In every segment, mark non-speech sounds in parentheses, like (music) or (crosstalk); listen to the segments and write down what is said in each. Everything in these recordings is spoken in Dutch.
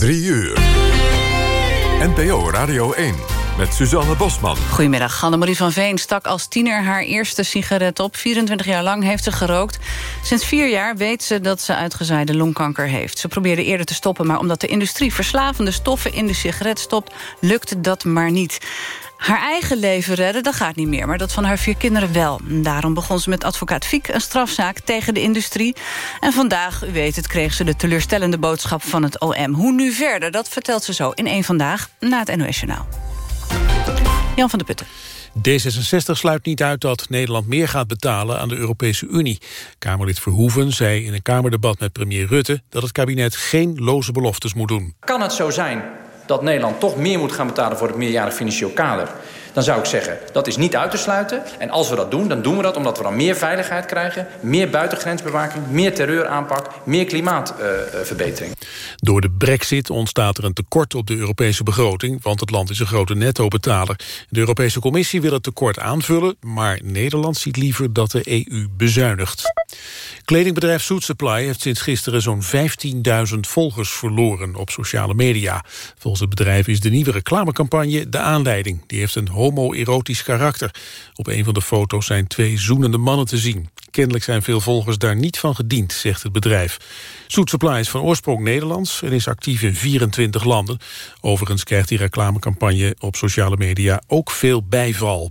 3 uur. NPO Radio 1 met Suzanne Bosman. Goedemiddag. Annemarie van Veen stak als tiener haar eerste sigaret op. 24 jaar lang heeft ze gerookt. Sinds vier jaar weet ze dat ze uitgezaaide longkanker heeft. Ze probeerde eerder te stoppen, maar omdat de industrie verslavende stoffen in de sigaret stopt, lukte dat maar niet. Haar eigen leven redden, dat gaat niet meer, maar dat van haar vier kinderen wel. Daarom begon ze met advocaat Fiek een strafzaak tegen de industrie. En vandaag, u weet het, kreeg ze de teleurstellende boodschap van het OM. Hoe nu verder, dat vertelt ze zo in één Vandaag na het NOS Journaal. Jan van der Putten. D66 sluit niet uit dat Nederland meer gaat betalen aan de Europese Unie. Kamerlid Verhoeven zei in een Kamerdebat met premier Rutte... dat het kabinet geen loze beloftes moet doen. Kan het zo zijn dat Nederland toch meer moet gaan betalen... voor het meerjarig financieel kader dan zou ik zeggen, dat is niet uit te sluiten. En als we dat doen, dan doen we dat omdat we dan meer veiligheid krijgen... meer buitengrensbewaking, meer terreuraanpak, meer klimaatverbetering. Door de brexit ontstaat er een tekort op de Europese begroting... want het land is een grote netto-betaler. De Europese Commissie wil het tekort aanvullen... maar Nederland ziet liever dat de EU bezuinigt. Kledingbedrijf Suit Supply heeft sinds gisteren zo'n 15.000 volgers verloren op sociale media. Volgens het bedrijf is de nieuwe reclamecampagne de aanleiding. Die heeft een homoerotisch karakter. Op een van de foto's zijn twee zoenende mannen te zien. Kennelijk zijn veel volgers daar niet van gediend, zegt het bedrijf. Suit Supply is van oorsprong Nederlands en is actief in 24 landen. Overigens krijgt die reclamecampagne op sociale media ook veel bijval.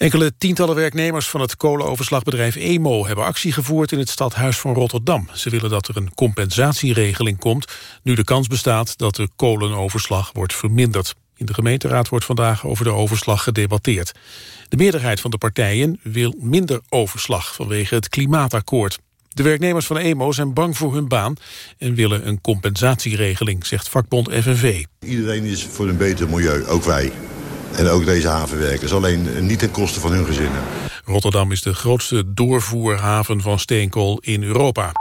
Enkele tientallen werknemers van het kolenoverslagbedrijf EMO... hebben actie gevoerd in het stadhuis van Rotterdam. Ze willen dat er een compensatieregeling komt... nu de kans bestaat dat de kolenoverslag wordt verminderd. In de gemeenteraad wordt vandaag over de overslag gedebatteerd. De meerderheid van de partijen wil minder overslag vanwege het klimaatakkoord. De werknemers van EMO zijn bang voor hun baan en willen een compensatieregeling, zegt vakbond FNV. Iedereen is voor een beter milieu, ook wij. En ook deze havenwerkers, alleen niet ten koste van hun gezinnen. Rotterdam is de grootste doorvoerhaven van steenkool in Europa.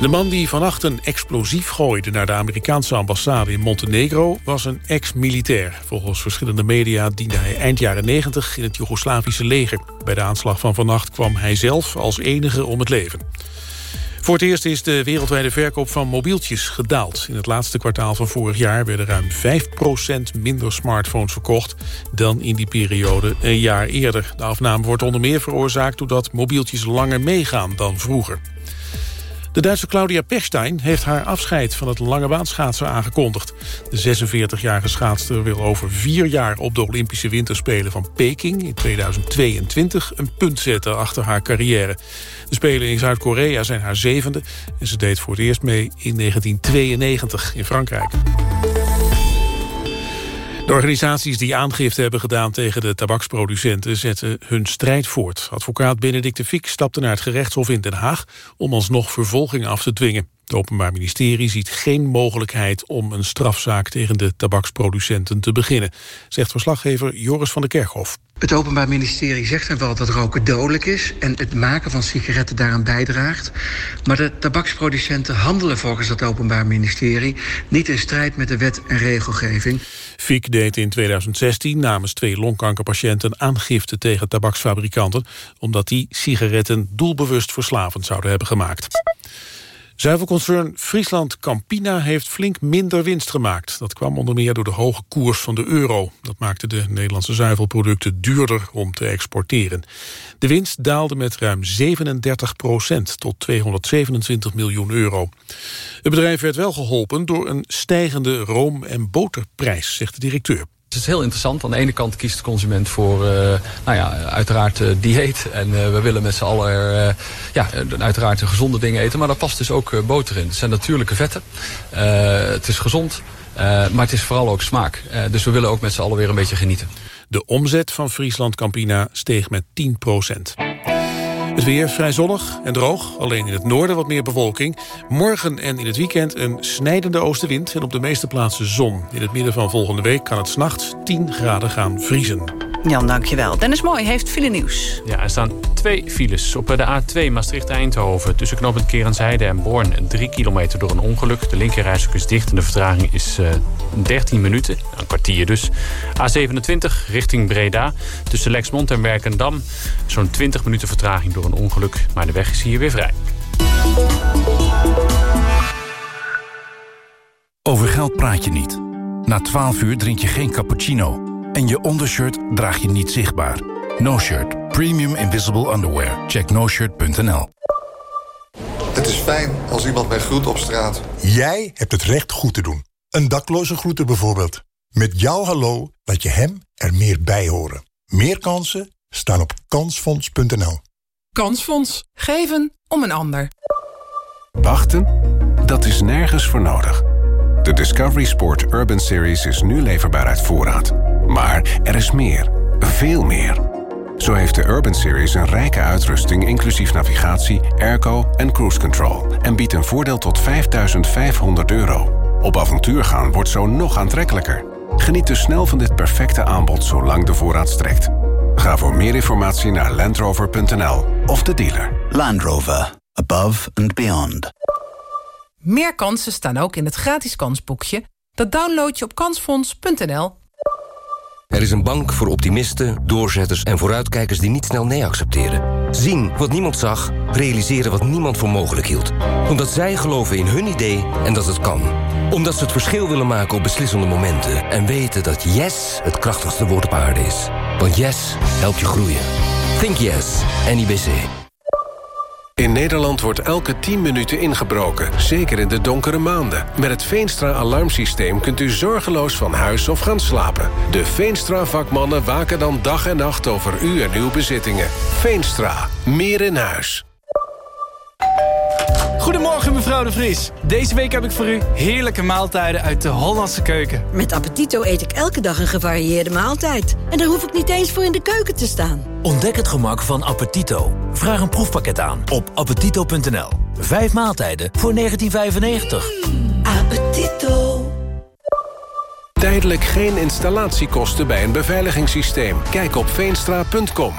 De man die vannacht een explosief gooide naar de Amerikaanse ambassade in Montenegro was een ex-militair. Volgens verschillende media diende hij eind jaren 90 in het Joegoslavische leger. Bij de aanslag van vannacht kwam hij zelf als enige om het leven. Voor het eerst is de wereldwijde verkoop van mobieltjes gedaald. In het laatste kwartaal van vorig jaar werden ruim 5% minder smartphones verkocht... dan in die periode een jaar eerder. De afname wordt onder meer veroorzaakt doordat mobieltjes langer meegaan dan vroeger. De Duitse Claudia Pechstein heeft haar afscheid van het lange baanschaatsen aangekondigd. De 46-jarige schaatster wil over vier jaar op de Olympische Winterspelen van Peking in 2022 een punt zetten achter haar carrière. De Spelen in Zuid-Korea zijn haar zevende en ze deed voor het eerst mee in 1992 in Frankrijk. De organisaties die aangifte hebben gedaan tegen de tabaksproducenten zetten hun strijd voort. Advocaat Benedict de Fiek stapte naar het gerechtshof in Den Haag om alsnog vervolging af te dwingen. Het Openbaar Ministerie ziet geen mogelijkheid om een strafzaak tegen de tabaksproducenten te beginnen, zegt verslaggever Joris van der Kerkhof. Het Openbaar Ministerie zegt dan wel dat roken dodelijk is en het maken van sigaretten daaraan bijdraagt. Maar de tabaksproducenten handelen volgens het Openbaar Ministerie niet in strijd met de wet en regelgeving. Fiek deed in 2016 namens twee longkankerpatiënten aangifte tegen tabaksfabrikanten, omdat die sigaretten doelbewust verslavend zouden hebben gemaakt. Zuivelconcern Friesland Campina heeft flink minder winst gemaakt. Dat kwam onder meer door de hoge koers van de euro. Dat maakte de Nederlandse zuivelproducten duurder om te exporteren. De winst daalde met ruim 37 procent tot 227 miljoen euro. Het bedrijf werd wel geholpen door een stijgende room- en boterprijs, zegt de directeur. Het is heel interessant. Aan de ene kant kiest de consument voor, uh, nou ja, uiteraard uh, dieet. En uh, we willen met z'n allen, ja, uiteraard gezonde dingen eten. Maar daar past dus ook boter in. Het zijn natuurlijke vetten. het is gezond. maar het is vooral ook smaak. dus we willen ook met z'n allen weer een beetje genieten. De omzet van Friesland Campina steeg met 10 procent. Het weer vrij zonnig en droog, alleen in het noorden wat meer bewolking. Morgen en in het weekend een snijdende oostenwind en op de meeste plaatsen zon. In het midden van volgende week kan het s'nachts 10 graden gaan vriezen. Jan, dankjewel. Dennis Mooi heeft file nieuws. Ja, er staan twee files op de A2 Maastricht-Eindhoven... tussen knooppunt Kerenzijde en Born. Drie kilometer door een ongeluk. De linkerrijstrook is dicht en de vertraging is uh, 13 minuten. Een kwartier dus. A27 richting Breda. Tussen Lexmond en Werkendam. Zo'n 20 minuten vertraging door een ongeluk. Maar de weg is hier weer vrij. geld praat je niet. Na 12 uur drink je geen cappuccino. En je ondershirt draag je niet zichtbaar. No Shirt. Premium Invisible Underwear. Check noshirt.nl Het is fijn als iemand mij groet op straat. Jij hebt het recht goed te doen. Een dakloze groeten bijvoorbeeld. Met jouw hallo laat je hem er meer bij horen. Meer kansen staan op kansfonds.nl. Kansfonds. Geven om een ander. Wachten? Dat is nergens voor nodig. De Discovery Sport Urban Series is nu leverbaar uit voorraad. Maar er is meer. Veel meer. Zo heeft de Urban Series een rijke uitrusting... inclusief navigatie, airco en cruise control... en biedt een voordeel tot 5500 euro. Op avontuur gaan wordt zo nog aantrekkelijker. Geniet dus snel van dit perfecte aanbod zolang de voorraad strekt. Ga voor meer informatie naar landrover.nl of de dealer. Land Rover. Above and beyond. Meer kansen staan ook in het gratis kansboekje. Dat download je op kansfonds.nl. Er is een bank voor optimisten, doorzetters en vooruitkijkers die niet snel nee accepteren. Zien wat niemand zag, realiseren wat niemand voor mogelijk hield. Omdat zij geloven in hun idee en dat het kan. Omdat ze het verschil willen maken op beslissende momenten. En weten dat yes het krachtigste woord op aarde is. Want yes helpt je groeien. Think yes, NIBC. In Nederland wordt elke 10 minuten ingebroken, zeker in de donkere maanden. Met het Veenstra-alarmsysteem kunt u zorgeloos van huis of gaan slapen. De Veenstra-vakmannen waken dan dag en nacht over u en uw bezittingen. Veenstra, meer in huis. Goedemorgen mevrouw de Vries. Deze week heb ik voor u heerlijke maaltijden uit de Hollandse keuken. Met Appetito eet ik elke dag een gevarieerde maaltijd. En daar hoef ik niet eens voor in de keuken te staan. Ontdek het gemak van Appetito. Vraag een proefpakket aan op appetito.nl. Vijf maaltijden voor 1995. Appetito. Tijdelijk geen installatiekosten bij een beveiligingssysteem. Kijk op veenstra.com.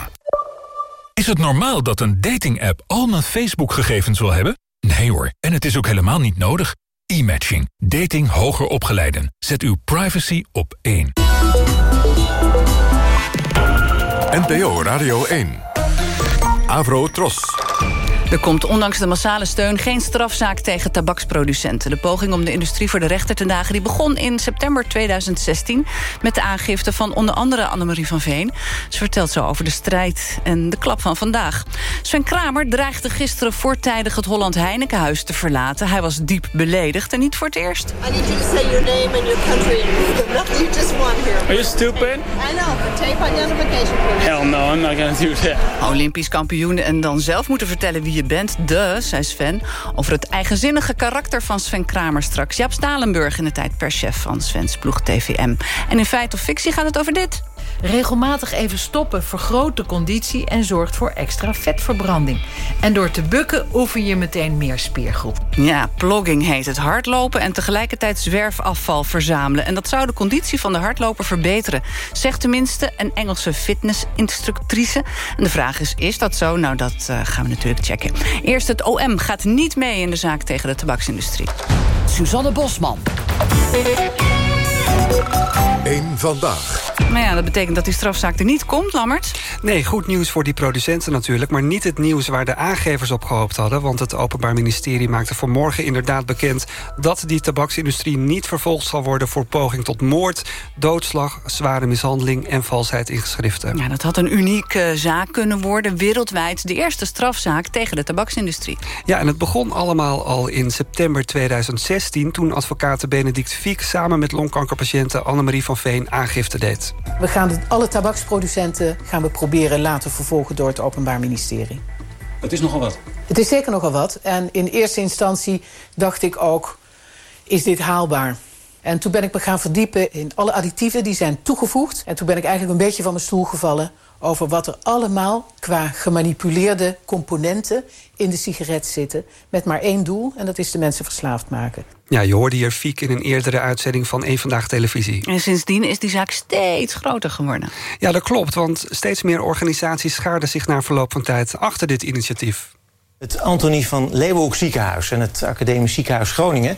Is het normaal dat een dating-app al mijn Facebook-gegevens wil hebben? Nee hoor, en het is ook helemaal niet nodig. E-matching. Dating hoger opgeleiden. Zet uw privacy op één. NPO Radio 1. Avro Tros. Er komt ondanks de massale steun geen strafzaak tegen tabaksproducenten. De poging om de industrie voor de rechter te dagen... die begon in september 2016 met de aangifte van onder andere Annemarie van Veen. Ze vertelt zo over de strijd en de klap van vandaag. Sven Kramer dreigde gisteren voortijdig het Holland Heinekenhuis te verlaten. Hij was diep beledigd en niet voor het eerst. I need you to say your name and your country. Nothing you just won here. Are you stupid? I know, but tape identification. Hell no, I'm not gonna do that. Olympisch kampioen en dan zelf moeten vertellen wie je bent. De, zei Sven. Over het eigenzinnige karakter van Sven Kramer straks. Jaap Stalenburg in de tijd per chef van Svens ploeg TVM. En in feit of fictie gaat het over dit. Regelmatig even stoppen vergroot de conditie en zorgt voor extra vetverbranding. En door te bukken oefen je meteen meer spiergroep. Ja, plogging heet het hardlopen en tegelijkertijd zwerfafval verzamelen. En dat zou de conditie van de hardloper verbeteren. Zegt tenminste een Engelse fitnessinstructrice. En de vraag is, is dat zo? Nou, dat uh, gaan we natuurlijk checken. Eerst het OM gaat niet mee in de zaak tegen de tabaksindustrie. Suzanne Bosman. Eén vandaag. Maar ja, dat betekent dat die strafzaak er niet komt, Lammert. Nee, goed nieuws voor die producenten natuurlijk... maar niet het nieuws waar de aangevers op gehoopt hadden... want het Openbaar Ministerie maakte vanmorgen inderdaad bekend... dat die tabaksindustrie niet vervolgd zal worden... voor poging tot moord, doodslag, zware mishandeling... en valsheid in geschriften. Ja, dat had een unieke zaak kunnen worden. Wereldwijd de eerste strafzaak tegen de tabaksindustrie. Ja, en het begon allemaal al in september 2016... toen advocaat Benedict Fiek samen met longkankerpatiënte Annemarie van Veen aangifte deed. We gaan alle tabaksproducenten gaan we proberen laten vervolgen door het Openbaar Ministerie. Het is nogal wat. Het is zeker nogal wat. En in eerste instantie dacht ik ook, is dit haalbaar? En toen ben ik me gaan verdiepen in alle additieven die zijn toegevoegd. En toen ben ik eigenlijk een beetje van mijn stoel gevallen over wat er allemaal qua gemanipuleerde componenten in de sigaret zitten. Met maar één doel, en dat is de mensen verslaafd maken. Ja, je hoorde hier Fiek in een eerdere uitzending van Eén Vandaag Televisie. En sindsdien is die zaak steeds groter geworden. Ja, dat klopt, want steeds meer organisaties schaarden zich na verloop van tijd achter dit initiatief. Het Antonie van Leeuwenhoek ziekenhuis en het Academisch Ziekenhuis Groningen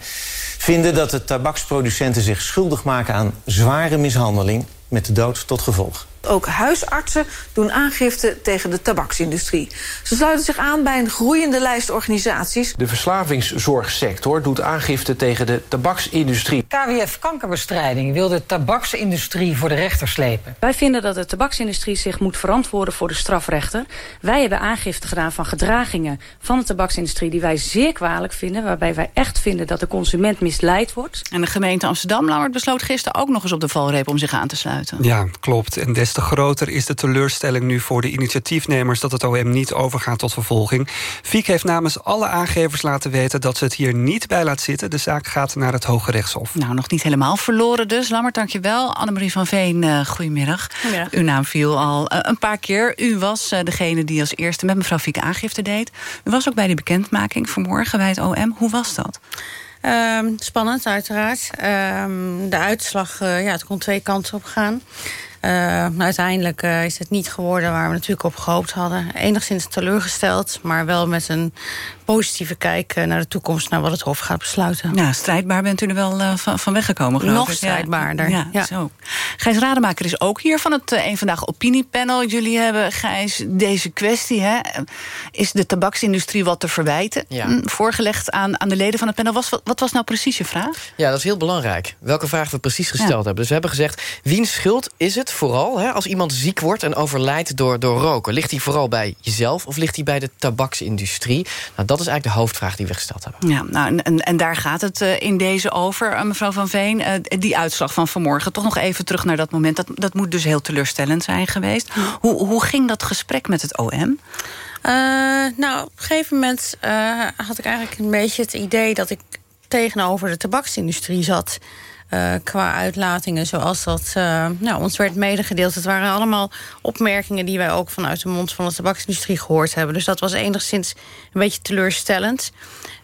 vinden dat de tabaksproducenten zich schuldig maken aan zware mishandeling met de dood tot gevolg. Ook huisartsen doen aangifte tegen de tabaksindustrie. Ze sluiten zich aan bij een groeiende lijst organisaties. De verslavingszorgsector doet aangifte tegen de tabaksindustrie. KWF Kankerbestrijding wil de tabaksindustrie voor de rechter slepen. Wij vinden dat de tabaksindustrie zich moet verantwoorden voor de strafrechter. Wij hebben aangifte gedaan van gedragingen van de tabaksindustrie... die wij zeer kwalijk vinden, waarbij wij echt vinden dat de consument misleid wordt. En de gemeente Amsterdam Lauwert, besloot gisteren ook nog eens op de valreep om zich aan te sluiten. Ja, klopt. En des te groter is de teleurstelling nu voor de initiatiefnemers... dat het OM niet overgaat tot vervolging. Fiek heeft namens alle aangevers laten weten dat ze het hier niet bij laat zitten. De zaak gaat naar het Hoge Rechtshof. Nou, nog niet helemaal verloren dus. Lammert, dankjewel. Annemarie van Veen, uh, goedemiddag. Goedemiddag. Uw naam viel al uh, een paar keer. U was uh, degene die als eerste met mevrouw Fiek aangifte deed. U was ook bij die bekendmaking vanmorgen bij het OM. Hoe was dat? Um, spannend, uiteraard. Um, de uitslag, uh, ja, het kon twee kanten op gaan. Uh, uiteindelijk uh, is het niet geworden waar we natuurlijk op gehoopt hadden. Enigszins teleurgesteld, maar wel met een positieve kijk uh, naar de toekomst... naar wat het Hof gaat besluiten. Ja, strijdbaar bent u er wel uh, van, van weggekomen, geloof Nog ik. strijdbaarder, ja, ja, Zo. Gijs Rademaker is ook hier van het uh, Eén Vandaag Opiniepanel. Jullie hebben, Gijs, deze kwestie... Hè, is de tabaksindustrie wat te verwijten? Ja. Voorgelegd aan, aan de leden van het panel. Was, wat, wat was nou precies je vraag? Ja, dat is heel belangrijk. Welke vraag we precies gesteld ja. hebben. Dus we hebben gezegd, wiens schuld is het vooral... Hè, als iemand ziek wordt en overlijdt door, door roken? Ligt die vooral bij jezelf of ligt die bij de tabaksindustrie? Nou, dat is eigenlijk de hoofdvraag die we gesteld hebben. Ja, nou, en, en daar gaat het uh, in deze over, uh, mevrouw Van Veen. Uh, die uitslag van vanmorgen, toch nog even terug naar dat moment. Dat, dat moet dus heel teleurstellend zijn geweest. Hoe, hoe ging dat gesprek met het OM? Uh, nou, op een gegeven moment uh, had ik eigenlijk een beetje het idee... dat ik tegenover de tabaksindustrie zat... Uh, qua uitlatingen zoals dat uh, nou, ons werd medegedeeld. Het waren allemaal opmerkingen die wij ook vanuit de mond van de tabaksindustrie gehoord hebben. Dus dat was enigszins een beetje teleurstellend.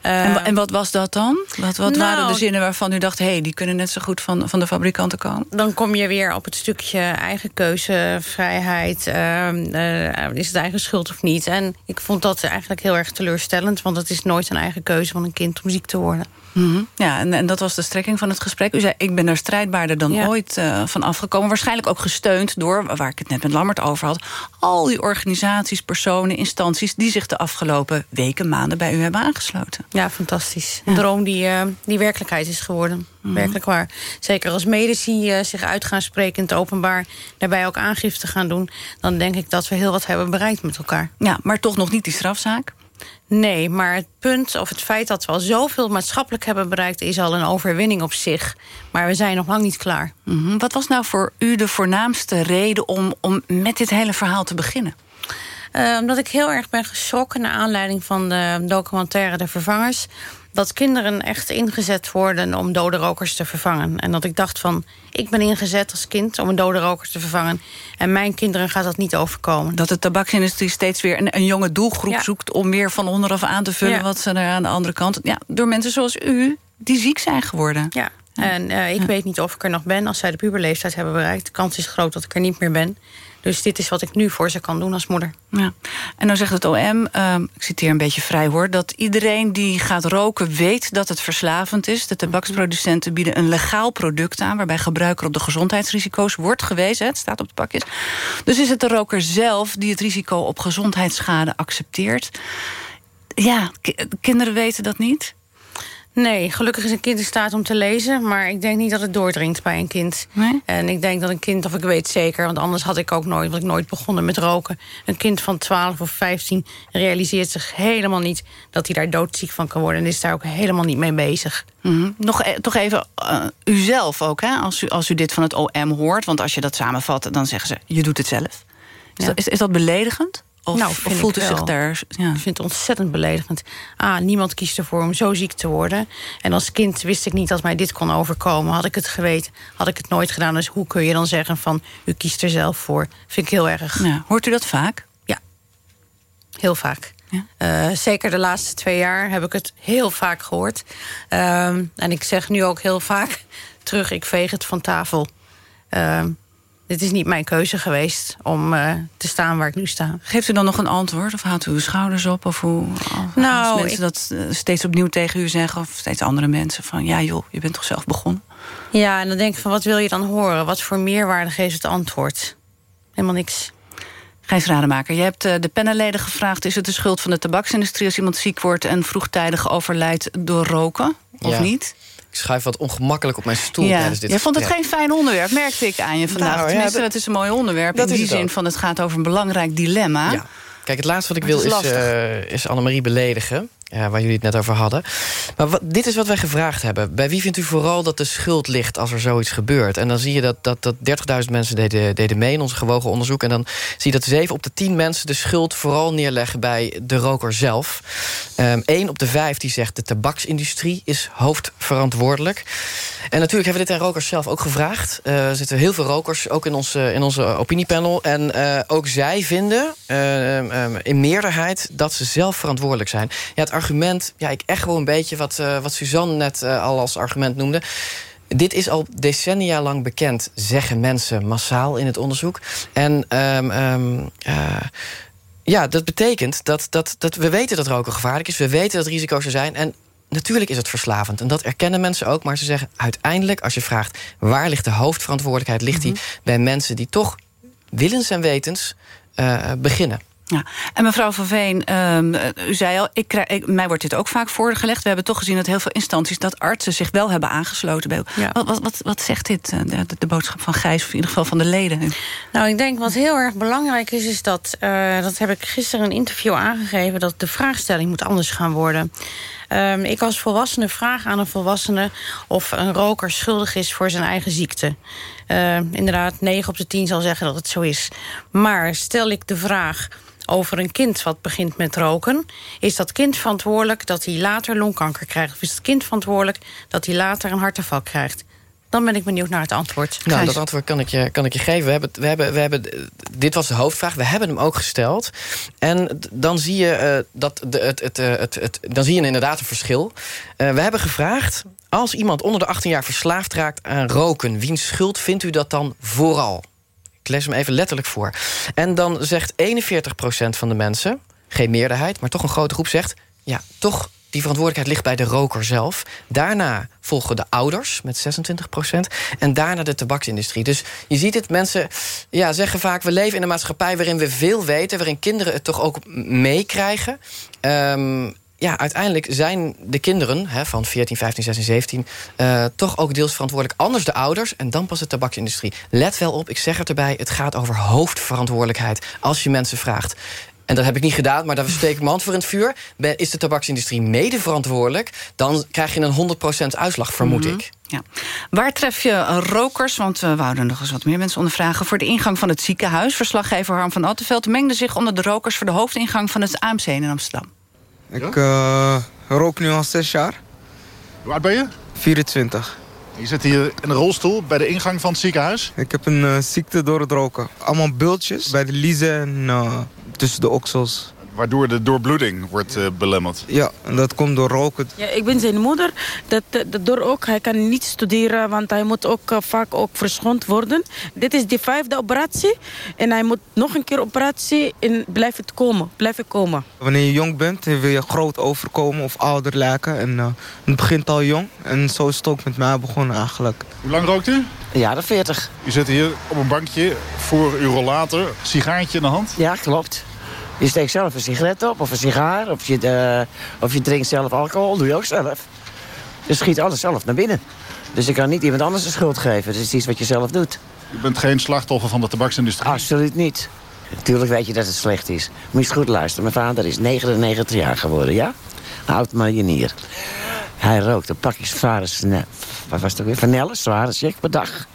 Uh, en, en, wat was dat dan? Wat, wat nou, waren de zinnen waarvan u dacht... hé, hey, die kunnen net zo goed van, van de fabrikanten komen? Dan kom je weer op het stukje eigen keuzevrijheid. is het eigen schuld of niet? En ik vond dat eigenlijk heel erg teleurstellend... want het is nooit een eigen keuze van een kind om ziek te worden. Mm -hmm. Ja, en, en dat was de strekking van het gesprek. U zei, ik ben er strijdbaarder dan ja. ooit uh, van afgekomen. Waarschijnlijk ook gesteund door, waar ik het net met Lammert over had... al die organisaties, personen, instanties... die zich de afgelopen weken, maanden bij u hebben aangesloten. Ja, fantastisch. Een ja. droom die, uh, die werkelijkheid is geworden. Mm -hmm. Werkelijk waar. Zeker als medici uh, zich uit gaan spreken in het openbaar... daarbij ook aangifte gaan doen... dan denk ik dat we heel wat hebben bereikt met elkaar. Ja, maar toch nog niet die strafzaak? Nee, maar het punt of het feit dat we al zoveel maatschappelijk hebben bereikt... is al een overwinning op zich. Maar we zijn nog lang niet klaar. Mm -hmm. Wat was nou voor u de voornaamste reden om, om met dit hele verhaal te beginnen? Uh, omdat ik heel erg ben geschrokken... naar aanleiding van de documentaire De Vervangers dat kinderen echt ingezet worden om dode rokers te vervangen. En dat ik dacht van, ik ben ingezet als kind om een dode roker te vervangen. En mijn kinderen gaat dat niet overkomen. Dat de tabaksindustrie steeds weer een, een jonge doelgroep ja. zoekt... om meer van onderaf aan te vullen ja. wat ze er aan de andere kant... Ja, door mensen zoals u, die ziek zijn geworden. Ja, ja. en uh, ik weet niet of ik er nog ben als zij de puberleeftijd hebben bereikt. De kans is groot dat ik er niet meer ben. Dus dit is wat ik nu voor ze kan doen als moeder. Ja. En dan zegt het OM, uh, ik zit hier een beetje vrij hoor... dat iedereen die gaat roken weet dat het verslavend is. De tabaksproducenten bieden een legaal product aan... waarbij gebruiker op de gezondheidsrisico's wordt gewezen. Het staat op de pakjes. Dus is het de roker zelf die het risico op gezondheidsschade accepteert. Ja, kinderen weten dat niet... Nee, gelukkig is een kind in staat om te lezen... maar ik denk niet dat het doordringt bij een kind. Nee? En ik denk dat een kind, of ik weet zeker... want anders had ik ook nooit, want ik nooit begonnen met roken... een kind van 12 of 15 realiseert zich helemaal niet... dat hij daar doodziek van kan worden... en is daar ook helemaal niet mee bezig. Mm -hmm. Nog e toch even uh, uzelf ook, hè? Als, u, als u dit van het OM hoort... want als je dat samenvat, dan zeggen ze, je doet het zelf. Is, ja. dat, is, is dat beledigend? Of, nou, of voelt u zich daar... Ja. Ik vind het ontzettend beledigend. Ah, niemand kiest ervoor om zo ziek te worden. En als kind wist ik niet dat mij dit kon overkomen. Had ik het geweten, had ik het nooit gedaan. Dus hoe kun je dan zeggen van, u kiest er zelf voor? Vind ik heel erg. Ja. Hoort u dat vaak? Ja, heel vaak. Ja. Uh, zeker de laatste twee jaar heb ik het heel vaak gehoord. Uh, en ik zeg nu ook heel vaak (laughs) terug, ik veeg het van tafel. Uh, dit is niet mijn keuze geweest om uh, te staan waar ik nu sta. Geeft u dan nog een antwoord? Of haalt u uw schouders op? Of hoe, nou, als mensen ik... dat steeds opnieuw tegen u zeggen... of steeds andere mensen van... ja joh, je bent toch zelf begonnen? Ja, en dan denk ik van wat wil je dan horen? Wat voor meerwaarde geeft het antwoord? helemaal niks. Gijs Rademaker, je hebt uh, de panelleden gevraagd... is het de schuld van de tabaksindustrie als iemand ziek wordt... en vroegtijdig overlijdt door roken, of Ja. niet? Ik schuif wat ongemakkelijk op mijn stoel Ja. tijdens dit Jij vond het geen fijn onderwerp, merkte ik aan je vandaag. Nou, Tenminste, dat- het is een mooi onderwerp. in die zin ook. van het gaat over een belangrijk dilemma. Ja. Kijk, het laatste wat ik wil is, is eh is Annemarie beledigen. Ja, waar jullie het net over hadden. Maar dit is wat wij gevraagd hebben. Bij wie vindt u vooral dat de schuld ligt als er zoiets gebeurt? En dan zie je dat, dat, dat 30.000 mensen deden, deden mee in ons gewogen onderzoek. En dan zie je dat 7 op de 10 mensen de schuld vooral neerleggen bij de roker zelf. Ehm 1 op de 5 die zegt de tabaksindustrie is hoofdverantwoordelijk. En natuurlijk hebben we dit aan rokers zelf ook gevraagd. Eh, er zitten heel veel rokers, ook in onze, in onze opiniepanel. En eh, ook zij vinden eh, eh, in meerderheid dat ze zelf verantwoordelijk zijn. Ja, het argument, ja, ik echo een beetje wat, eh, wat Suzanne net eh, al als argument noemde. Dit is al decennia lang bekend, zeggen mensen massaal in het onderzoek. En ehm, ehm, eh, ja, dat betekent dat, dat, dat we weten dat roken gevaarlijk is. We weten dat risico's er zijn. En natuurlijk is het verslavend. En dat erkennen mensen ook. Maar ze zeggen uiteindelijk, als je vraagt... waar ligt de hoofdverantwoordelijkheid, ligt die bij mensen... die toch willens en wetens beginnen. Ja. En mevrouw Van Veen, ehm, eh, u zei al, ik krijg, ik- mij wordt dit ook vaak voorgelegd. We hebben toch gezien dat heel veel instanties... dat artsen zich wel hebben aangesloten. Bij. Wat, wat, wat, wat zegt dit, eh, de, de boodschap van Gijs... of in ieder geval van de leden? Nou, ik denk wat heel erg belangrijk is... is dat, eh, dat heb ik gisteren in een interview aangegeven... dat de vraagstelling moet anders gaan worden. Ehm, ik als volwassene vraag aan een volwassene... of een roker schuldig is voor zijn eigen ziekte. Ehm, inderdaad, 9 op de 10 zal zeggen dat het zo is. Maar stel ik de vraag over een kind wat begint met roken... is dat kind verantwoordelijk dat hij later longkanker krijgt? Of is het kind verantwoordelijk dat hij later een hartaanval krijgt? Dan ben ik benieuwd naar het antwoord. Nou, Gijs. dat antwoord kan ik je, kan ik je geven. We hebben, we hebben, we hebben, dit was de hoofdvraag. We hebben hem ook gesteld. En dan zie je, eh, dat de, het, het, eh, het, het, dan zie je inderdaad een verschil. Eh, we hebben gevraagd... als iemand onder de 18 jaar verslaafd raakt aan roken... wiens schuld vindt u dat dan vooral? Ik lees hem even letterlijk voor. En dan zegt 41% van de mensen... geen meerderheid, maar toch een grote groep zegt... ja, toch die verantwoordelijkheid ligt bij de roker zelf. Daarna volgen de ouders met 26% En daarna de tabaksindustrie. Dus je ziet het, mensen ja, zeggen vaak... we leven in een maatschappij waarin we veel weten... waarin kinderen het toch ook meekrijgen. Ehm, ja, uiteindelijk zijn de kinderen hè, van 14, 15, 16, 17... eh, toch ook deels verantwoordelijk. Anders de ouders en dan pas de tabaksindustrie. Let wel op, ik zeg het erbij, het gaat over hoofdverantwoordelijkheid... als je mensen vraagt. En dat heb ik niet gedaan, maar daar steek ik mijn hand voor in het vuur. Ben- Is de tabaksindustrie mede verantwoordelijk... dan krijg je een 100% uitslag, vermoed Mhm. ik. Ja. Waar tref je eh, rokers, want eh, we wouden nog eens wat meer mensen ondervragen... voor de ingang van het ziekenhuis. Verslaggever Harm van Attenveld mengde zich onder de rokers... voor de hoofdingang van het AMC in Amsterdam. Ik eh, rook nu al zes jaar. Hoe oud ben je? 24. Je zit hier in een rolstoel bij de ingang van het ziekenhuis. Ik heb een eh, ziekte door het roken. Allemaal bultjes bij de liezen en eh, tussen de oksels. Waardoor de doorbloeding wordt eh, belemmerd. Ja, en dat komt door roken. Ja, ik ben zijn moeder. Dat, dat, daardoor ook, hij kan niet studeren, want hij moet ook eh, vaak ook verschoond worden. Dit is de vijfde operatie en hij moet nog een keer operatie en blijft het komen, blijven komen. Wanneer je jong bent, wil je groot overkomen of ouder lijken. En eh, het begint al jong. En zo is het ook met mij begonnen eigenlijk. Hoe lang rookt u? Ja, de 40. U zit hier op een bankje voor uw rollator. Sigaartje in de hand. Ja, klopt. Je steekt zelf een sigaret op of een sigaar. Of je, eh, of je drinkt zelf alcohol, doe je ook zelf. Je schiet alles zelf naar binnen. Dus je kan niet iemand anders de schuld geven. Het is iets wat je zelf doet. U bent geen slachtoffer van de tabaksindustrie. Absoluut niet. Natuurlijk weet je dat het slecht is. Moet je goed luisteren. Mijn vader is 99 jaar geworden, ja? Oud marinier. Hij rookt een pakje zware... Wat was het ook weer? Vanille, zware check per dag.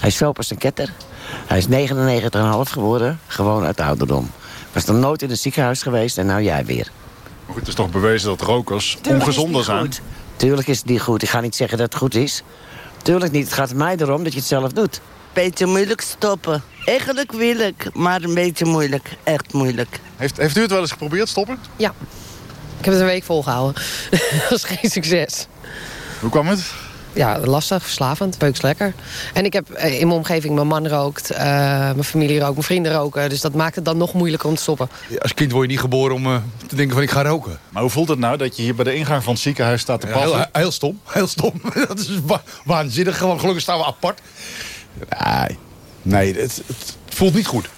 Hij sloop als een ketter. Hij is 99,5 geworden, gewoon uit ouderdom. Was nog nooit in een ziekenhuis geweest en nou jij weer. Maar goed, het is toch bewezen dat rokers ongezonder zijn. Tuurlijk is het niet goed. Ik ga niet zeggen dat het goed is. Tuurlijk niet. Het gaat mij erom dat je het zelf doet. Beetje moeilijk stoppen. Eigenlijk wil ik, maar een beetje moeilijk. Echt moeilijk. Heeft, heeft u het wel eens geprobeerd stoppen? Ja. Ik heb het een week volgehouden. (laughs) dat is geen succes. Hoe kwam het? Ja, lastig, verslavend, peuks lekker. En ik heb eh, in mijn omgeving, mijn man rookt, eh, mijn familie rookt, mijn vrienden roken. Dus dat maakt het dan nog moeilijker om te stoppen. Als kind word je niet geboren om eh, te denken van ik ga roken. Maar hoe voelt het nou dat je hier bij de ingang van het ziekenhuis staat te Ja, passen? heel, heel stom, heel stom. (laughs) Dat is wa- waanzinnig. Gewoon, gelukkig staan we apart. Nee, nee het, het, Voelt niet goed.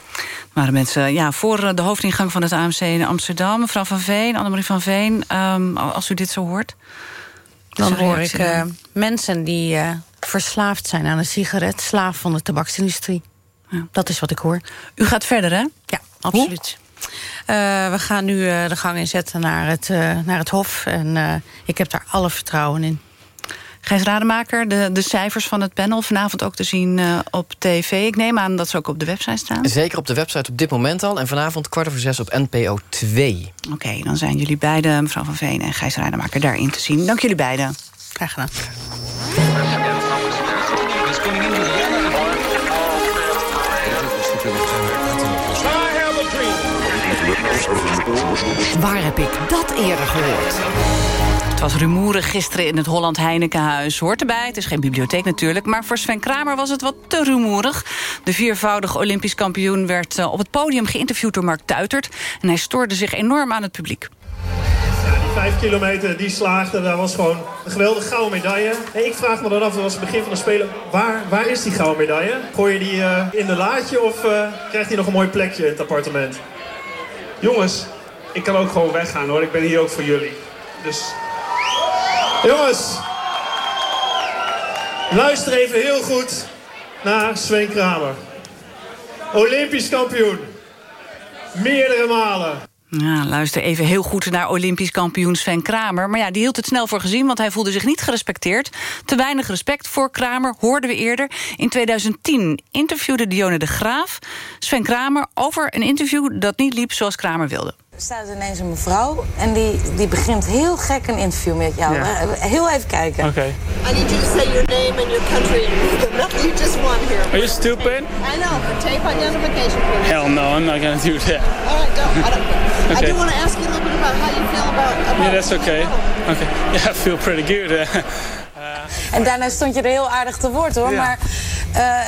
waren mensen ja, voor de hoofdingang van het AMC in Amsterdam. Mevrouw Van Veen, Annemarie van Veen, um, als u dit zo hoort. Dan hoor ik uh, mensen die uh, verslaafd zijn aan een sigaret... slaaf van de tabaksindustrie. Ja. Dat is wat ik hoor. U gaat verder, hè? Ja, absoluut. Uh, we gaan nu de gang inzetten naar het, naar het Hof. En ik heb daar alle vertrouwen in. Gijs Rademaker, de, de cijfers van het panel vanavond ook te zien uh, op tv. Ik neem aan dat ze ook op de website staan. Zeker op de website op dit moment al. En vanavond kwart over zes op NPO 2. Oké, okay, dan zijn jullie beiden, mevrouw Van Veen en Gijs Rademaker, daarin te zien. Dank jullie beiden. Graag gedaan. Waar heb ik dat eerder gehoord? Het was rumoerig gisteren in het Holland Heinekenhuis. Hoort erbij, het is geen bibliotheek natuurlijk... maar voor Sven Kramer was het wat te rumoerig. De viervoudig Olympisch kampioen werd op het podium geïnterviewd door Mark Tuitert... en hij stoorde zich enorm aan het publiek. Ja, die vijf kilometer, die slaagde, daar was gewoon een geweldige gouden medaille. Hey, ik vraag me dan af, dat was het begin van de Spelen... waar, waar is die gouden medaille? Gooi je die uh, in de laadje of uh, krijgt hij nog een mooi plekje in het appartement? Jongens, ik kan ook gewoon weggaan hoor, ik ben hier ook voor jullie. Dus Jongens, luister even heel goed naar Sven Kramer. Olympisch kampioen. Meerdere malen. Ja, luister even heel goed naar Olympisch kampioen Sven Kramer. Maar ja, die hield het snel voor gezien, want hij voelde zich niet gerespecteerd. Te weinig respect voor Kramer, hoorden we eerder. In 2010 interviewde Dionne de Graaf Sven Kramer... over een interview dat niet liep zoals Kramer wilde. Er staat ineens een mevrouw en die, die begint heel gek een interview met jou. Ja. Heel even kijken. Oké. Okay. I need you to say your name and your country and nothing you just won here. Are you stupid? I know, but tape identification please. Hell no, I'm not gonna do that. All right, don't. I don't okay. I do want to ask you a little bit about how you feel about... about yeah, that's okay. Okay. (laughs) Yeah, I feel pretty good. (laughs) en daarna stond je er heel aardig te woord hoor, Ja. maar... Uh,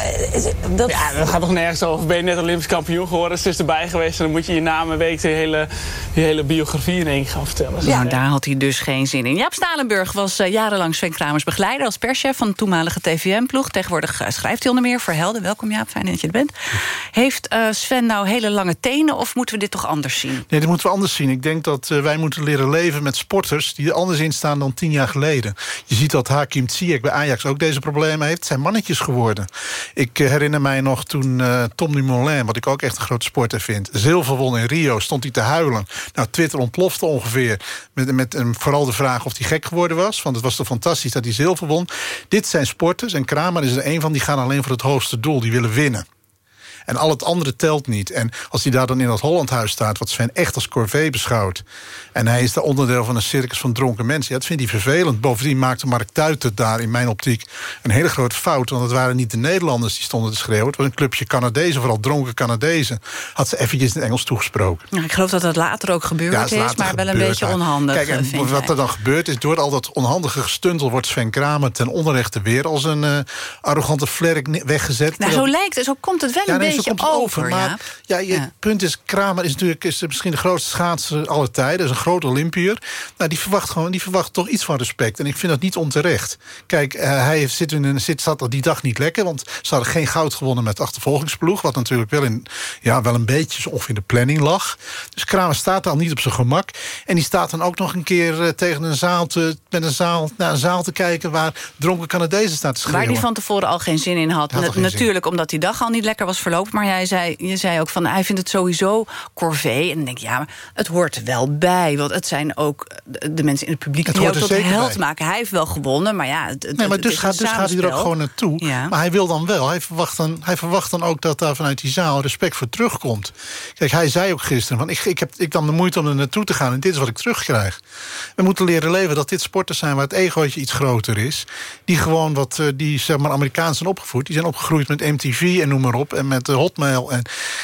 dat... Ja, dat gaat toch nergens over. Ben je net Olympisch kampioen geworden, ze is erbij geweest... en dan moet je je naam en week de hele, je hele biografie in één keer gaan vertellen. Ja, daar had hij dus geen zin in. Jaap Stalenburg was uh, jarenlang Sven Kramers begeleider... als perschef van de toenmalige TVM-ploeg. Tegenwoordig uh, schrijft hij onder meer voor Helden. Welkom Jaap, fijn dat je er bent. Heeft uh, Sven nou hele lange tenen of moeten we dit toch anders zien? Nee, dit moeten we anders zien. Ik denk dat wij moeten leren leven met sporters... die er anders in staan dan tien jaar geleden. Je ziet dat Hakim Ziyech bij Ajax ook deze problemen heeft. Zijn mannetjes geworden. Ik herinner mij nog toen uh, Tom Dumoulin, wat ik ook echt een grote sporter vind... zilver won in Rio, stond hij te huilen. Nou, Twitter ontplofte ongeveer met, met um, vooral de vraag of hij gek geworden was. Want het was toch fantastisch dat hij zilver won. Dit zijn sporters en Kramer is er een van... die gaan alleen voor het hoogste doel, die willen winnen. En al het andere telt niet. En als hij daar dan in dat Hollandhuis staat... wat Sven echt als corvée beschouwt... en hij is de onderdeel van een circus van dronken mensen... Ja, dat vindt hij vervelend. Bovendien maakte Mark Tuitert daar in mijn optiek... een hele grote fout, want het waren niet de Nederlanders... die stonden te schreeuwen. Het was een clubje Canadezen, vooral dronken Canadezen. Had ze eventjes in het Engels toegesproken. Ja, ik geloof dat dat later ook gebeurd ja, is, maar gebeurd, wel een beetje onhandig. Kijk, en wat er dan gebeurt is... door al dat onhandige gestuntel wordt Sven Kramer... ten onrechte weer als een uh, arrogante flerk weggezet. Nou, zo lijkt het, zo komt het wel ja, een nee, beetje komt het over. Maar ja, ja je ja. punt is, Kramer is natuurlijk is misschien de grootste schaatser aller tijden. is een groot Olympiër. Nou, die verwacht gewoon, die verwacht toch iets van respect. En ik vind dat niet onterecht. Kijk, uh, hij zit, in een, zit, zat die dag niet lekker. Want ze hadden geen goud gewonnen met de achtervolgingsploeg. Wat natuurlijk wel, in, ja, wel een beetje zo ongeveer in de planning lag. Dus Kramer staat dan niet op zijn gemak. En die staat dan ook nog een keer uh, tegen een zaal te, met een zaal, naar een zaal te kijken... waar dronken Canadezen staat te schreeuwen. Waar die van tevoren al geen zin in had. had natuurlijk zin. omdat die dag al niet lekker was verlopen. Maar jij zei, je zei ook van, hij vindt het sowieso corvée. En dan denk ik, ja, maar het hoort er wel bij. Want het zijn ook de mensen in het publiek het die jou tot held bij. maken. Hij heeft wel gewonnen, maar ja... Het, nee, maar dus, gaat, dus gaat hij er ook gewoon naartoe. Ja. Maar hij wil dan wel. Hij verwacht dan, hij verwacht dan ook dat daar vanuit die zaal respect voor terugkomt. Kijk, hij zei ook gisteren, van, ik, ik heb ik dan de moeite om er naartoe te gaan... en dit is wat ik terugkrijg. We moeten leren leven dat dit sporters zijn... waar het egootje iets groter is. Die gewoon wat, die zeg maar Amerikaans zijn opgevoed. Die zijn opgegroeid met MTV en noem maar op. En met Hotmail. En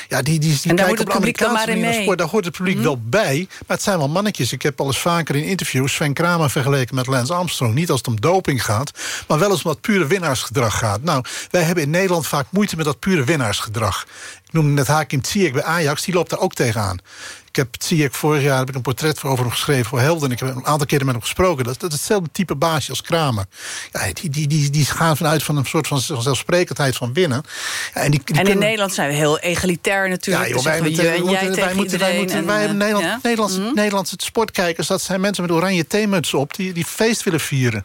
ja, die, die, die en daar hoort het publiek dan maar in mee. Sport, daar hoort het publiek hm? wel bij. Maar het zijn wel mannetjes. Ik heb al eens vaker in interviews Sven Kramer vergeleken met Lance Armstrong. Niet als het om doping gaat, maar wel als het om dat pure winnaarsgedrag gaat. Nou, wij hebben in Nederland vaak moeite met dat pure winnaarsgedrag. Ik noemde net Hakim Ziyech bij Ajax, die loopt daar ook tegenaan. Ik heb Ziyech vorig jaar heb ik een portret voor over hem geschreven voor Helden. Ik heb een aantal keren met hem gesproken. Dat, dat is hetzelfde type baasje als Kramer. Ja, die, die, die, die gaan vanuit van een soort van zelfsprekendheid van winnen. Ja, en, die, die en in Nederland zijn we heel egalitair natuurlijk. Ja, joh, wij, moeten, wij, moeten, wij, moeten, wij hebben Nederland, ja? Nederlands, mm Nederlandse sportkijkers... dat zijn mensen met oranje theemutsen op die, die feest willen vieren.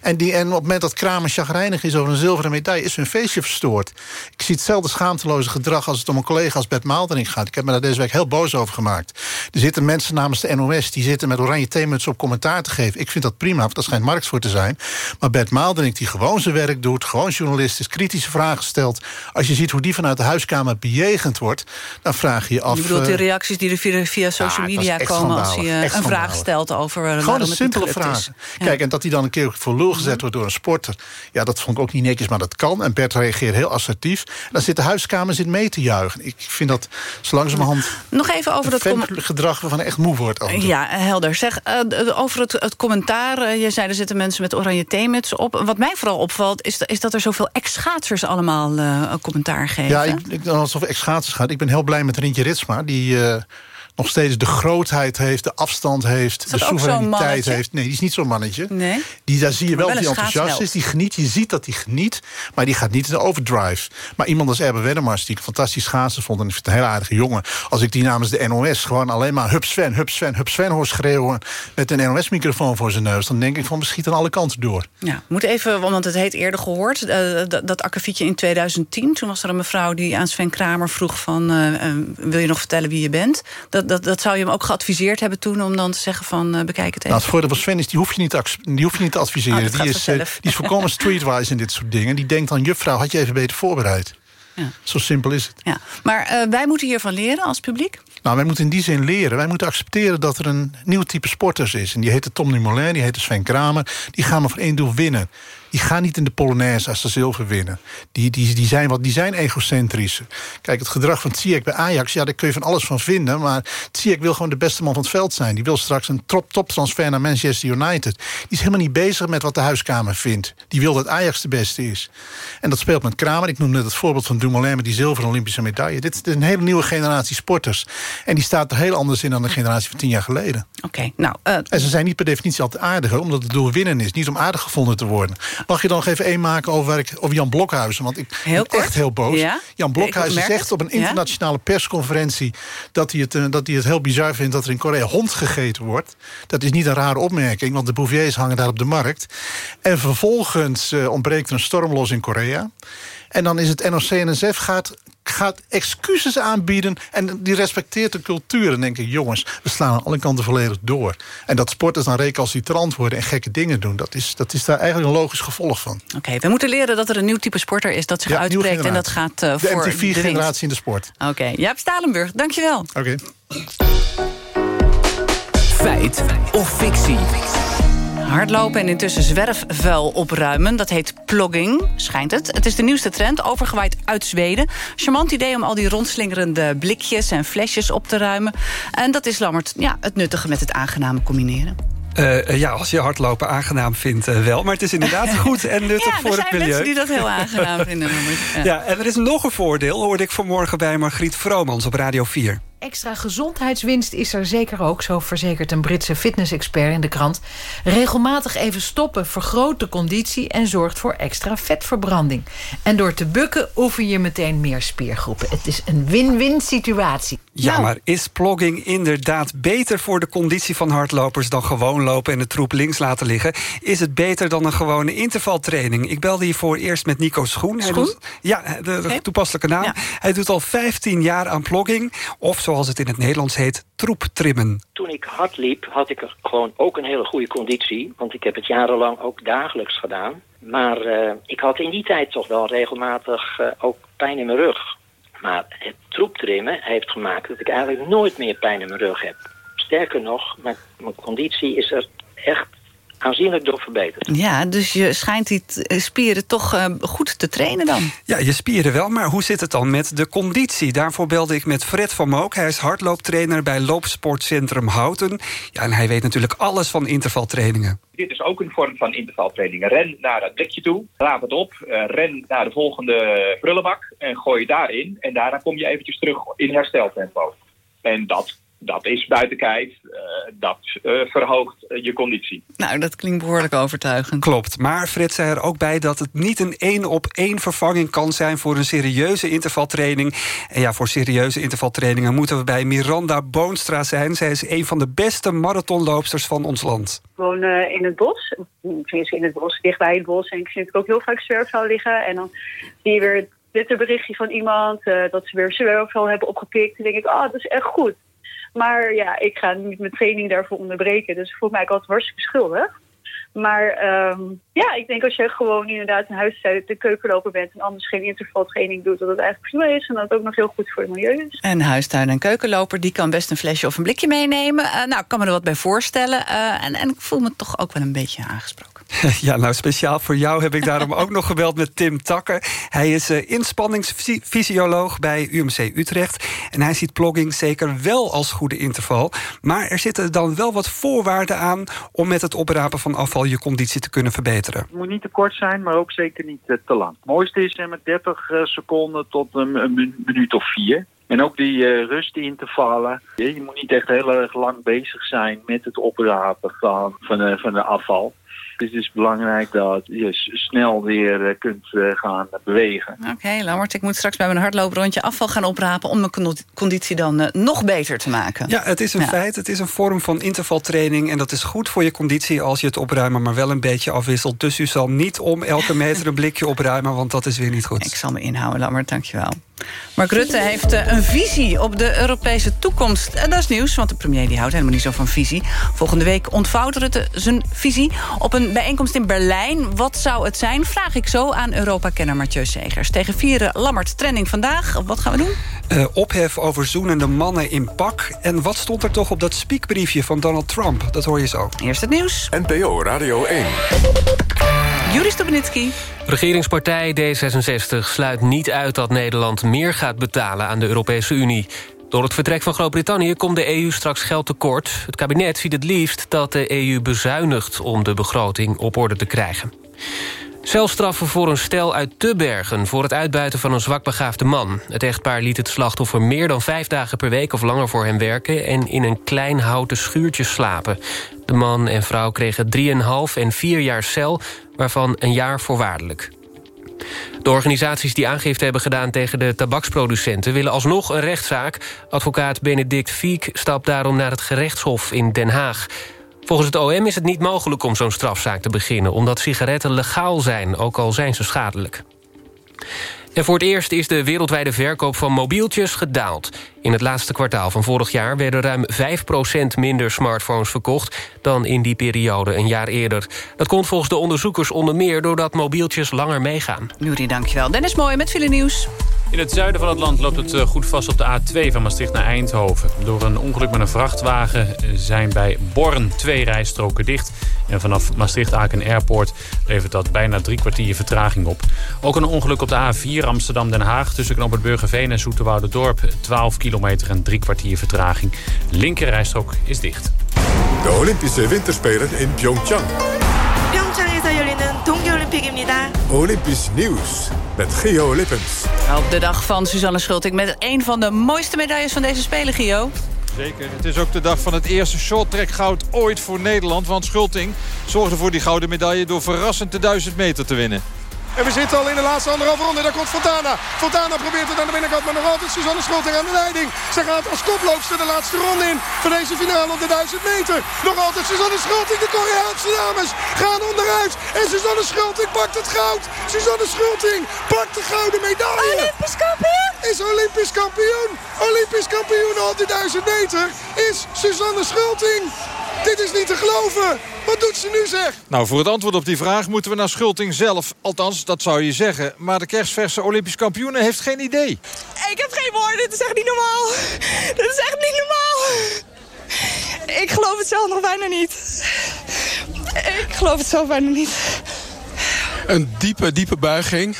En, die, en op het moment dat Kramer chagrijnig is over een zilveren medaille... is hun feestje verstoord. Ik zie hetzelfde schaamteloze gedrag als het om een collega als Bert Maaldering gaat. Ik heb me daar deze week heel boos over gemaakt. Er zitten mensen namens de NOS die zitten met oranje theemuts op commentaar te geven. Ik vind dat prima, want daar schijnt markt voor te zijn. Maar Bert Maaldering die gewoon zijn werk doet... gewoon journalist is, kritische vragen stelt... als je ziet hoe die vanuit de huiskamer bejegend wordt... dan vraag je je af... Je bedoelt de eh, reacties die er via, via social media komen... als je een vraag stelt over uh, Gewoon een simpele vraag. Kijk, en dat hij dan een keer voor gezet wordt door een sporter. Ja, dat vond ik ook niet netjes, maar dat kan. En Bert reageert heel assertief. En dan zit de huiskamer zit mee te juichen. Ik vind dat zo langzamerhand... Nog even over dat gedrag waarvan echt moe wordt. Ja, helder. Zeg, uh, over het, het commentaar. Uh, je zei, er zitten mensen met oranje theemuts op. Wat mij vooral opvalt, is, is dat er zoveel ex-schaatsers allemaal uh, commentaar geven. Ja, ik, ik, als het over ex-schaatsers gaat. Ik ben heel blij met Rintje Ritsma. Die nog steeds de grootheid heeft, de afstand heeft, de soevereiniteit heeft. Nee, die is niet zo'n mannetje. Nee? Die, daar zie je wel, dat hij enthousiast is. Die geniet, je ziet dat hij geniet, maar die gaat niet in de overdrive. Maar iemand als Erben Weddermars, die ik fantastisch schaatsen vond... en ik vind een hele aardige jongen. Als ik die namens de NOS gewoon alleen maar... Hup Sven, Hup Sven, Hup Sven hoor schreeuwen... met een NOS-microfoon voor zijn neus... dan denk ik van, we schieten alle kanten door. Ja, moet even, want het heet eerder gehoord... Uh, dat, dat akkefietje in 2010. Toen was er een mevrouw die aan Sven Kramer vroeg van... Uh, uh, wil je nog vertellen wie je bent? Dat, dat, dat zou je hem ook geadviseerd hebben toen... om dan te zeggen van uh, bekijk het even. Nou, het voordeel van Sven is, die hoef je niet te, die hoef je niet te adviseren. Oh, die, is, uh, die is voorkomen streetwise in dit soort dingen. Die denkt dan, juffrouw, had je even beter voorbereid. Ja. Zo simpel is het. Ja. Maar uh, wij moeten hiervan leren als publiek? Nou, wij moeten in die zin leren. Wij moeten accepteren dat er een nieuw type sporters is. En die heet Tom Dumoulin, die heet Sven Kramer. Die gaan maar voor één doel winnen die gaan niet in de Polonaise als ze zilver winnen. Die, die, die, zijn, wat, die zijn egocentrisch. Kijk, het gedrag van Ziyech bij Ajax, ja, daar kun je van alles van vinden. Maar Ziyech wil gewoon de beste man van het veld zijn. Die wil straks een top-transfer naar Manchester United. Die is helemaal niet bezig met wat de huiskamer vindt. Die wil dat Ajax de beste is. En dat speelt met Kramer. Ik noem net het voorbeeld van Dumoulin met die zilveren Olympische medaille. Dit is een hele nieuwe generatie sporters. En die staat er heel anders in dan de generatie van tien jaar geleden. Oké, nou... Uh... En ze zijn niet per definitie altijd aardiger, omdat het doel winnen is. Niet om aardig gevonden te worden. Mag je dan nog even één maken over, over Jan Blokhuizen? Want ik ben echt heel boos. Jan Blokhuizen zegt op een internationale persconferentie... Dat hij, het, eh, dat hij het heel bizar vindt dat er in Korea hond gegeten wordt. Dat is niet een rare opmerking, want de bouviers hangen daar op de markt. En vervolgens uh, ontbreekt er een storm los in Korea. En dan is het NOC-NSF gaat gaat excuses aanbieden en die respecteert de cultuur. En denk ik, jongens, we slaan aan alle kanten volledig door. En dat sporters dan recalcitrant worden en gekke dingen doen... dat is, dat is daar eigenlijk een logisch gevolg van. Oké, we moeten leren dat er een nieuw type sporter is... dat zich uitbreekt en dat gaat uh, de voor de MTV-generatie in de sport. Oké, okay. Jaap Stalenburg, dankjewel. Oké. Feit of fictie? Hardlopen en intussen zwerfvuil opruimen. Dat heet plogging, schijnt het. Het is de nieuwste trend, overgewaaid uit Zweden. Charmant idee om al die rondslingerende blikjes en flesjes op te ruimen. En dat is Lammert ja, het nuttige met het aangename combineren. Uh, ja, als je hardlopen aangenaam vindt, uh, wel. Maar het is inderdaad (laughs) goed en nuttig voor het milieu. Ja, er zijn mensen die dat heel aangenaam vinden. (laughs) Ja. ja, en er is nog een voordeel, hoorde ik vanmorgen bij Margriet Vromans op Radio 4. Extra gezondheidswinst is er zeker ook, zo verzekert een Britse fitness-expert in de krant. Regelmatig even stoppen vergroot de conditie en zorgt voor extra vetverbranding. En door te bukken oefen je meteen meer spiergroepen. Het is een win-win situatie. Ja, nou. maar is plogging inderdaad beter voor de conditie van hardlopers... dan gewoon lopen en de troep links laten liggen? Is het beter dan een gewone intervaltraining? Ik belde hiervoor eerst met Nico Schoen. Schoen? Doet, ja, de, toepasselijke naam. Hij doet al 15 jaar aan plogging. Of zoals het in het Nederlands heet, troeptrimmen. Toen ik hard liep, had ik gewoon ook een hele goede conditie. Want ik heb het jarenlang ook dagelijks gedaan. Maar uh, ik had in die tijd toch wel regelmatig uh, ook pijn in mijn rug. Maar het troeptrimmen heeft gemaakt dat ik eigenlijk nooit meer pijn in mijn rug heb. Sterker nog, mijn, mijn conditie is er echt aanzienlijk door verbeterd. Ja, dus je schijnt die eh, spieren toch eh, goed te trainen dan. Ja, je spieren wel, maar hoe zit het dan met de conditie? Daarvoor belde ik met Fred van Mook. Hij is hardlooptrainer bij Loopsportcentrum Houten. Ja, en hij weet natuurlijk alles van intervaltrainingen. Dit is ook een vorm van intervaltraining. Ren naar dat blikje toe, raap het op, eh, ren naar de volgende prullenbak en gooi je daarin. En daarna kom je eventjes terug in hersteltempo. En dat, dat is buiten kijf, eh, dat eh, verhoogt eh, je conditie. Nou, dat klinkt behoorlijk overtuigend. Klopt, maar Fred zei er ook bij dat het niet een één-op-één vervanging kan zijn... voor een serieuze intervaltraining. En ja, voor serieuze intervaltrainingen moeten we bij Miranda Boonstra zijn. Zij is een van de beste marathonloopsters van ons land. woon in het bos. Tenminste in het bos, dichtbij het bos. En ik zie natuurlijk ook heel vaak zwerfvuil liggen. En dan zie je weer het Twitterberichtje van iemand... eh, dat ze weer zwerfvuil hebben opgepikt. Dan denk ik, ah, dat is echt goed. Maar ja, ik ga niet mijn training daarvoor onderbreken. Dus ik voel mij altijd hartstikke schuldig. Maar ehm, ja, ik denk als je gewoon inderdaad een huisstijl de keukenloper bent... en anders geen intervaltraining doet, dat het eigenlijk prima is. En dat het ook nog heel goed voor het milieu is. En huistuin- en keukenloper, die kan best een flesje of een blikje meenemen. Eh, nou, ik kan me er wat bij voorstellen. Eh, en, en ik voel me toch ook wel een beetje aangesproken. (laughs) Ja, nou speciaal voor jou heb ik daarom ook nog gebeld met Tim Takker. Hij is eh, inspanningsfysioloog bij UMC Utrecht. En hij ziet plogging zeker wel als goede interval. Maar er zitten dan wel wat voorwaarden aan... om met het oprapen van afval je conditie te kunnen verbeteren. Het moet niet te kort zijn, maar ook zeker niet eh, te lang. Het mooiste is eh, met 30 eh, seconden tot een, een mi- minuut of vier. En ook die eh, rustintervallen. Je moet niet echt heel erg lang bezig zijn met het oprapen van, van, van de afval. Dus het is belangrijk dat je snel weer eh, kunt eh, gaan bewegen. Oké, Lammert, ik moet straks bij mijn hardlooprondje afval gaan oprapen... om mijn condi- conditie dan eh, nog beter te maken. Ja, het is een Ja. feit. Het is een vorm van intervaltraining. En dat is goed voor je conditie als je het opruimen... maar wel een beetje afwisselt. Dus u zal niet om elke (laughs) meter een blikje opruimen... want dat is weer niet goed. Ik zal me inhouden, Lammert, dankjewel. Mark Rutte heeft een visie op de Europese toekomst. En dat is nieuws, want de premier die houdt helemaal niet zo van visie. Volgende week ontvouwt Rutte zijn visie op een bijeenkomst in Berlijn. Wat zou het zijn? Vraag ik zo aan Europa-kenner Mathieu Segers. Tegen vieren Lammert trending vandaag. Wat gaan we doen? Eh, ophef over zoenende mannen in pak. En wat stond er toch op dat spiekbriefje van Donald Trump? Dat hoor je zo. Eerst het nieuws. NPO Radio 1. Juri Stubenitski. Regeringspartij D66 sluit niet uit dat Nederland meer gaat betalen aan de Europese Unie. Door het vertrek van Groot-Brittannië komt de EU straks geld tekort. Het kabinet ziet het liefst dat de EU bezuinigt om de begroting op orde te krijgen. Celstraffen voor een stel uit Tubbergen voor het uitbuiten van een zwakbegaafde man. Het echtpaar liet het slachtoffer meer dan vijf dagen per week of langer voor hem werken... en in een klein houten schuurtje slapen. De man en vrouw kregen 3,5 en 4 jaar cel, waarvan een jaar voorwaardelijk. De organisaties die aangifte hebben gedaan tegen de tabaksproducenten... willen alsnog een rechtszaak. Advocaat Benedict Fiek stapt daarom naar het gerechtshof in Den Haag. Volgens het OM is het niet mogelijk om zo'n strafzaak te beginnen... omdat sigaretten legaal zijn, ook al zijn ze schadelijk. En voor het eerst is de wereldwijde verkoop van mobieltjes gedaald. In het laatste kwartaal van vorig jaar werden ruim 5% minder smartphones verkocht... dan in die periode een jaar eerder. Dat komt volgens de onderzoekers onder meer doordat mobieltjes langer meegaan. Juri, dankjewel. Dennis Mooi met file nieuws. In het zuiden van het land loopt het eh, goed vast op de A2 van Maastricht naar Eindhoven. Door een ongeluk met een vrachtwagen eh, zijn bij Born twee rijstroken dicht. En vanaf Maastricht-Aken Airport levert dat bijna drie kwartier vertraging op. Ook een ongeluk op de A4 Amsterdam-Den Haag... tussen Knoop het Burgerveen en Dorp 12 kilometer en drie kwartier vertraging. Linker rijstrook is dicht. De Olympische Winterspelen in Pyeongchang. 평창에서 열리는 동계올림픽입니다. Olympisch nieuws met Geo Lippens. Op de dag van Suzanne Schulting met een van de mooiste medailles van deze Spelen, Gio. Zeker. Het is ook de dag van het eerste shorttrack goud ooit voor Nederland. Want Schulting zorgde voor die gouden medaille door verrassend de 1000 meter te winnen. En we zitten al in de laatste anderhalve ronde. Daar komt Fontana. Fontana probeert het aan de binnenkant, maar nog altijd Suzanne Schulting aan de leiding. Ze gaat als koploopster de laatste ronde in voor deze finale op de 1000 meter. Nog altijd Suzanne Schulting, de Koreaanse dames gaan onderuit. En Suzanne Schulting pakt het goud. Suzanne Schulting pakt de gouden medaille. Olympisch kampioen. Is Olympisch kampioen. Olympisch kampioen op de 1000 meter is Suzanne Schulting. Dit is niet te geloven. Wat doet ze nu zeg? Nou, voor het antwoord op die vraag moeten we naar Schulting zelf. Althans, dat zou je zeggen. Maar de kerstverse Olympisch kampioene heeft geen idee. Ik heb geen woorden, dit is echt niet normaal. Dit is echt niet normaal. Ik geloof het zelf nog bijna niet. Ik geloof het zelf bijna niet. Een diepe, diepe buiging.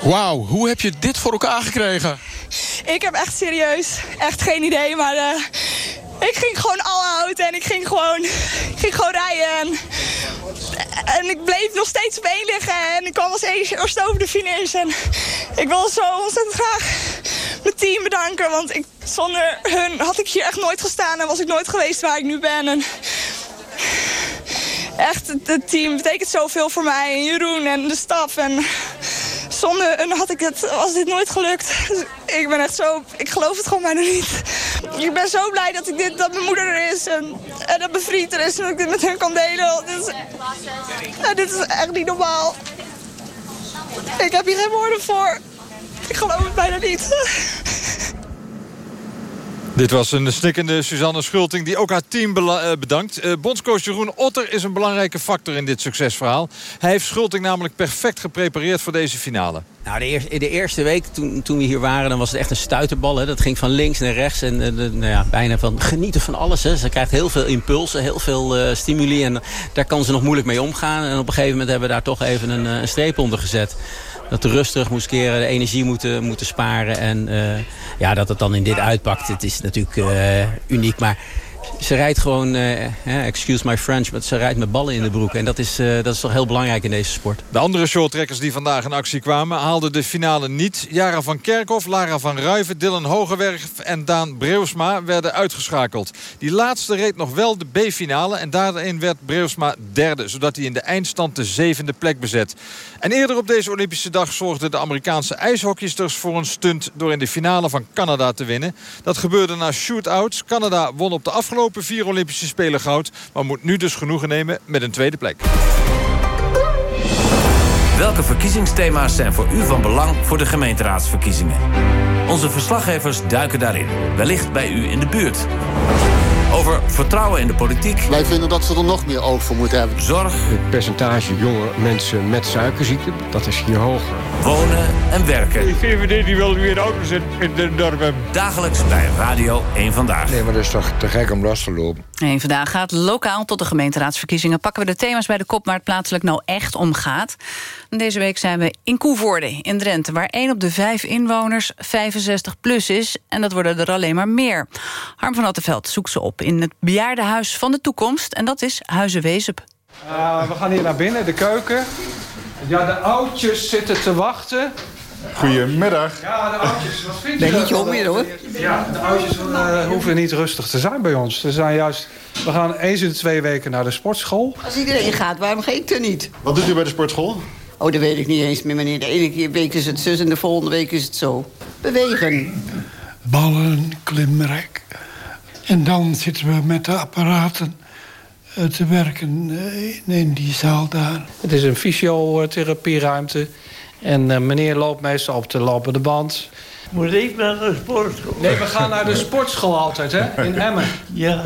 Wauw, hoe heb je dit voor elkaar gekregen? Ik heb echt serieus, echt geen idee, maar uh, ik ging gewoon al out en ik ging gewoon, ik ging gewoon rijden. En, en ik bleef nog steeds op één liggen en ik kwam als eerste over de finish. En ik wil zo ontzettend graag mijn team bedanken, want ik, zonder hun had ik hier echt nooit gestaan en was ik nooit geweest waar ik nu ben. En, echt, het team betekent zoveel voor mij. En Jeroen en de staf. En zonder hun had ik het, was dit nooit gelukt. Dus ik ben echt zo... Ik geloof het gewoon bijna niet. Ik ben zo blij dat, ik dit, dat mijn moeder er is. En, en dat mijn vriend er is. En dat ik dit met hen kan delen. En dit is echt niet normaal. Ik heb hier geen woorden voor. Ik geloof het bijna niet. Dit was een snikkende Suzanne Schulting die ook haar team eh, bedankt. Uh, bondscoach Jeroen Otter is een belangrijke factor in dit succesverhaal. Hij heeft Schulting namelijk perfect geprepareerd voor deze finale. Nou, de, eerste, de eerste week toen, toen we hier waren, dan was het echt een stuiterbal. Dat ging van links naar rechts en uh, nou ja, bijna van genieten van alles. Hè. Ze krijgt heel veel impulsen, heel veel stimuli en daar kan ze nog moeilijk mee omgaan. En op een gegeven moment hebben we daar toch even een, een streep onder gezet dat de rust terug moest keren, de energie moeten, moeten sparen. En uh, ja, dat het dan in dit uitpakt, het is natuurlijk uh, uniek. Maar ze rijdt gewoon, uh, excuse my French, maar ze rijdt met ballen in de broek. En dat is, uh, dat is toch heel belangrijk in deze sport. De andere shorttrekkers die vandaag in actie kwamen... haalden de finale niet. Jara van Kerkhoff, Lara van Ruiven, Dylan Hogewerf en Daan Breusma werden uitgeschakeld. Die laatste reed nog wel de B-finale en daarin werd Breusma derde... zodat hij in de eindstand de zevende plek bezet. En eerder op deze Olympische dag zorgden de Amerikaanse ijshockeysters voor een stunt... door in de finale van Canada te winnen. Dat gebeurde na shootouts. Canada won op de afgelopen vier Olympische Spelen goud... maar moet nu dus genoegen nemen met een tweede plek. Welke verkiezingsthema's zijn voor u van belang voor de gemeenteraadsverkiezingen? Onze verslaggevers duiken daarin, wellicht bij u in de buurt. Over vertrouwen in de politiek. Wij vinden dat ze er nog meer oog voor moeten hebben. Zorg. Het percentage jonge mensen met suikerziekte, dat is hier hoger. Wonen en werken. De VVD die wil weer auto's in, in de dorpen. Dagelijks bij Radio 1 Vandaag. Nee, maar dat is toch te gek om los te lopen. 1 Vandaag gaat lokaal tot de gemeenteraadsverkiezingen. Pakken we de thema's bij de kop waar het plaatselijk nou echt om gaat. Deze week zijn we in Koevoorde in Drenthe... waar 1 op de 5 inwoners 65 plus is. En dat worden er alleen maar meer. Harm van Attenveld zoekt ze op in het bejaardenhuis van de toekomst. En dat is Huizen Wezep. Uh, we gaan hier naar binnen, de keuken. Ja, de oudjes zitten te wachten. Goedemiddag. Ja, de oudjes. Wat vind je Nee, niet je meer hoor. Ja, de oudjes uh, hoeven niet rustig te zijn bij ons. Ze zijn juist, we gaan eens in de twee weken naar de sportschool. Als iedereen gaat, waarom ga ik er niet? Wat doet u bij de sportschool? Oh, dat weet ik niet eens meer, meneer. De ene keer week is het zus en de volgende week is het zo. Bewegen. Ballen, klimrek. En dan zitten we met de apparaten eh, te werken eh, in die zaal daar. Het is een fysiotherapieruimte. En uh, meneer loopt meestal op de lopende band. Moet ik naar de sportschool? Nee, we gaan naar de sportschool altijd, hè? In (laughs) Emmen. Ja.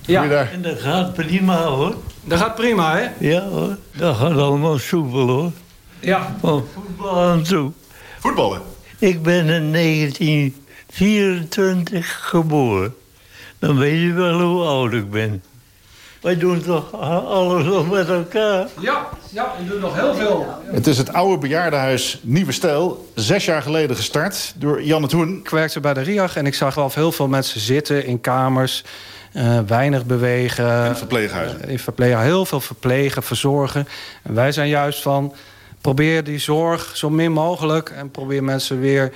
Ja. En dat gaat prima, hoor. Dat gaat prima, hè? Ja, hoor. Dat gaat allemaal soepel, hoor. Ja. Van voetbal aan toe. Voetballen? Ik ben in 1924 geboren. Dan weet je wel hoe oud ik ben. Wij doen toch alles nog met elkaar? Ja, ja, ik doe nog heel veel. Het is het oude bejaardenhuis Nieuwe Stijl. Zes jaar geleden gestart door Jan het Hoen. Ik werkte bij de RIAG en ik zag wel heel veel mensen zitten in kamers. Uh, weinig bewegen. In verpleeghuizen. Uh, in verpleeghuizen. Heel veel verplegen, verzorgen. En wij zijn juist van... probeer die zorg zo min mogelijk... en probeer mensen weer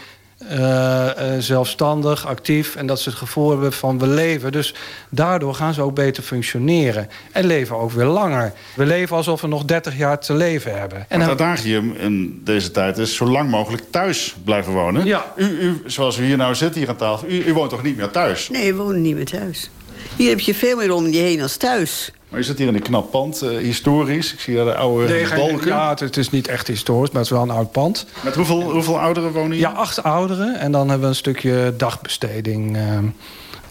zelfstandig, actief... en dat ze het gevoel hebben van we leven. Dus daardoor gaan ze ook beter functioneren. En leven ook weer langer. We leven alsof we nog 30 jaar te leven hebben. En het adagium in deze tijd is zo lang mogelijk thuis blijven wonen. Ja. U, u, zoals u hier nou zit, hier aan tafel, u, u woont toch niet meer thuis? Nee, we wonen niet meer thuis. Hier heb je veel meer om je heen als thuis. Maar je zit hier in een knap pand, uh, historisch. Ik zie daar de oude nee, balken. Ja, het, het, is niet echt historisch, maar het is wel een oud pand. Met hoeveel, hoeveel ouderen wonen hier? Ja, acht ouderen. En dan hebben we een stukje dagbesteding. Uh,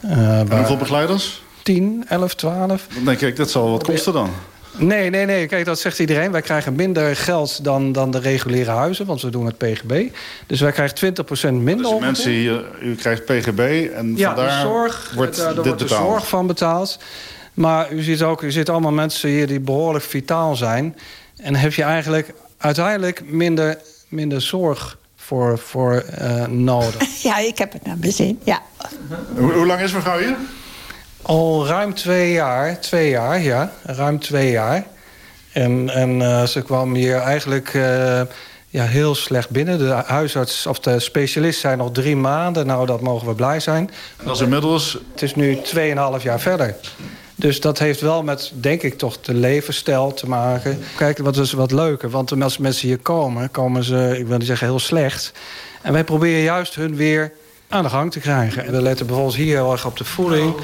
uh, en hoeveel begeleiders? 10, 11, 12. Dan denk ik, dat zal wat kosten dan. Nee, nee, nee. Kijk, dat zegt iedereen. Wij krijgen minder geld dan, dan de reguliere huizen, want we doen het PGB. Dus wij krijgen 20% minder. Dus mensen hier, u krijgt PGB en ja, vandaar de zorg, wordt daar dit wordt betaald. de zorg van betaald. Maar u ziet ook, u ziet allemaal mensen hier die behoorlijk vitaal zijn. En dan heb je eigenlijk uiteindelijk minder, minder zorg voor, voor uh, nodig. (laughs) Ja, ik heb het naar mijn zin, ja. Hoe, hoe lang is mevrouw hier? Al ruim twee jaar, twee jaar, ja. Ruim twee jaar. En, en uh, ze kwam hier eigenlijk uh, ja, heel slecht binnen. De huisarts of de specialist zijn nog drie maanden. Nou, dat mogen we blij zijn. En dat is inmiddels... Het is nu 2,5 jaar verder. Dus dat heeft wel met, denk ik, toch de levensstijl te maken. Kijk, wat is wat leuker. Want als mensen hier komen, komen ze, ik wil niet zeggen heel slecht. En wij proberen juist hun weer aan de gang te krijgen. En we letten bijvoorbeeld hier heel erg op de voeding.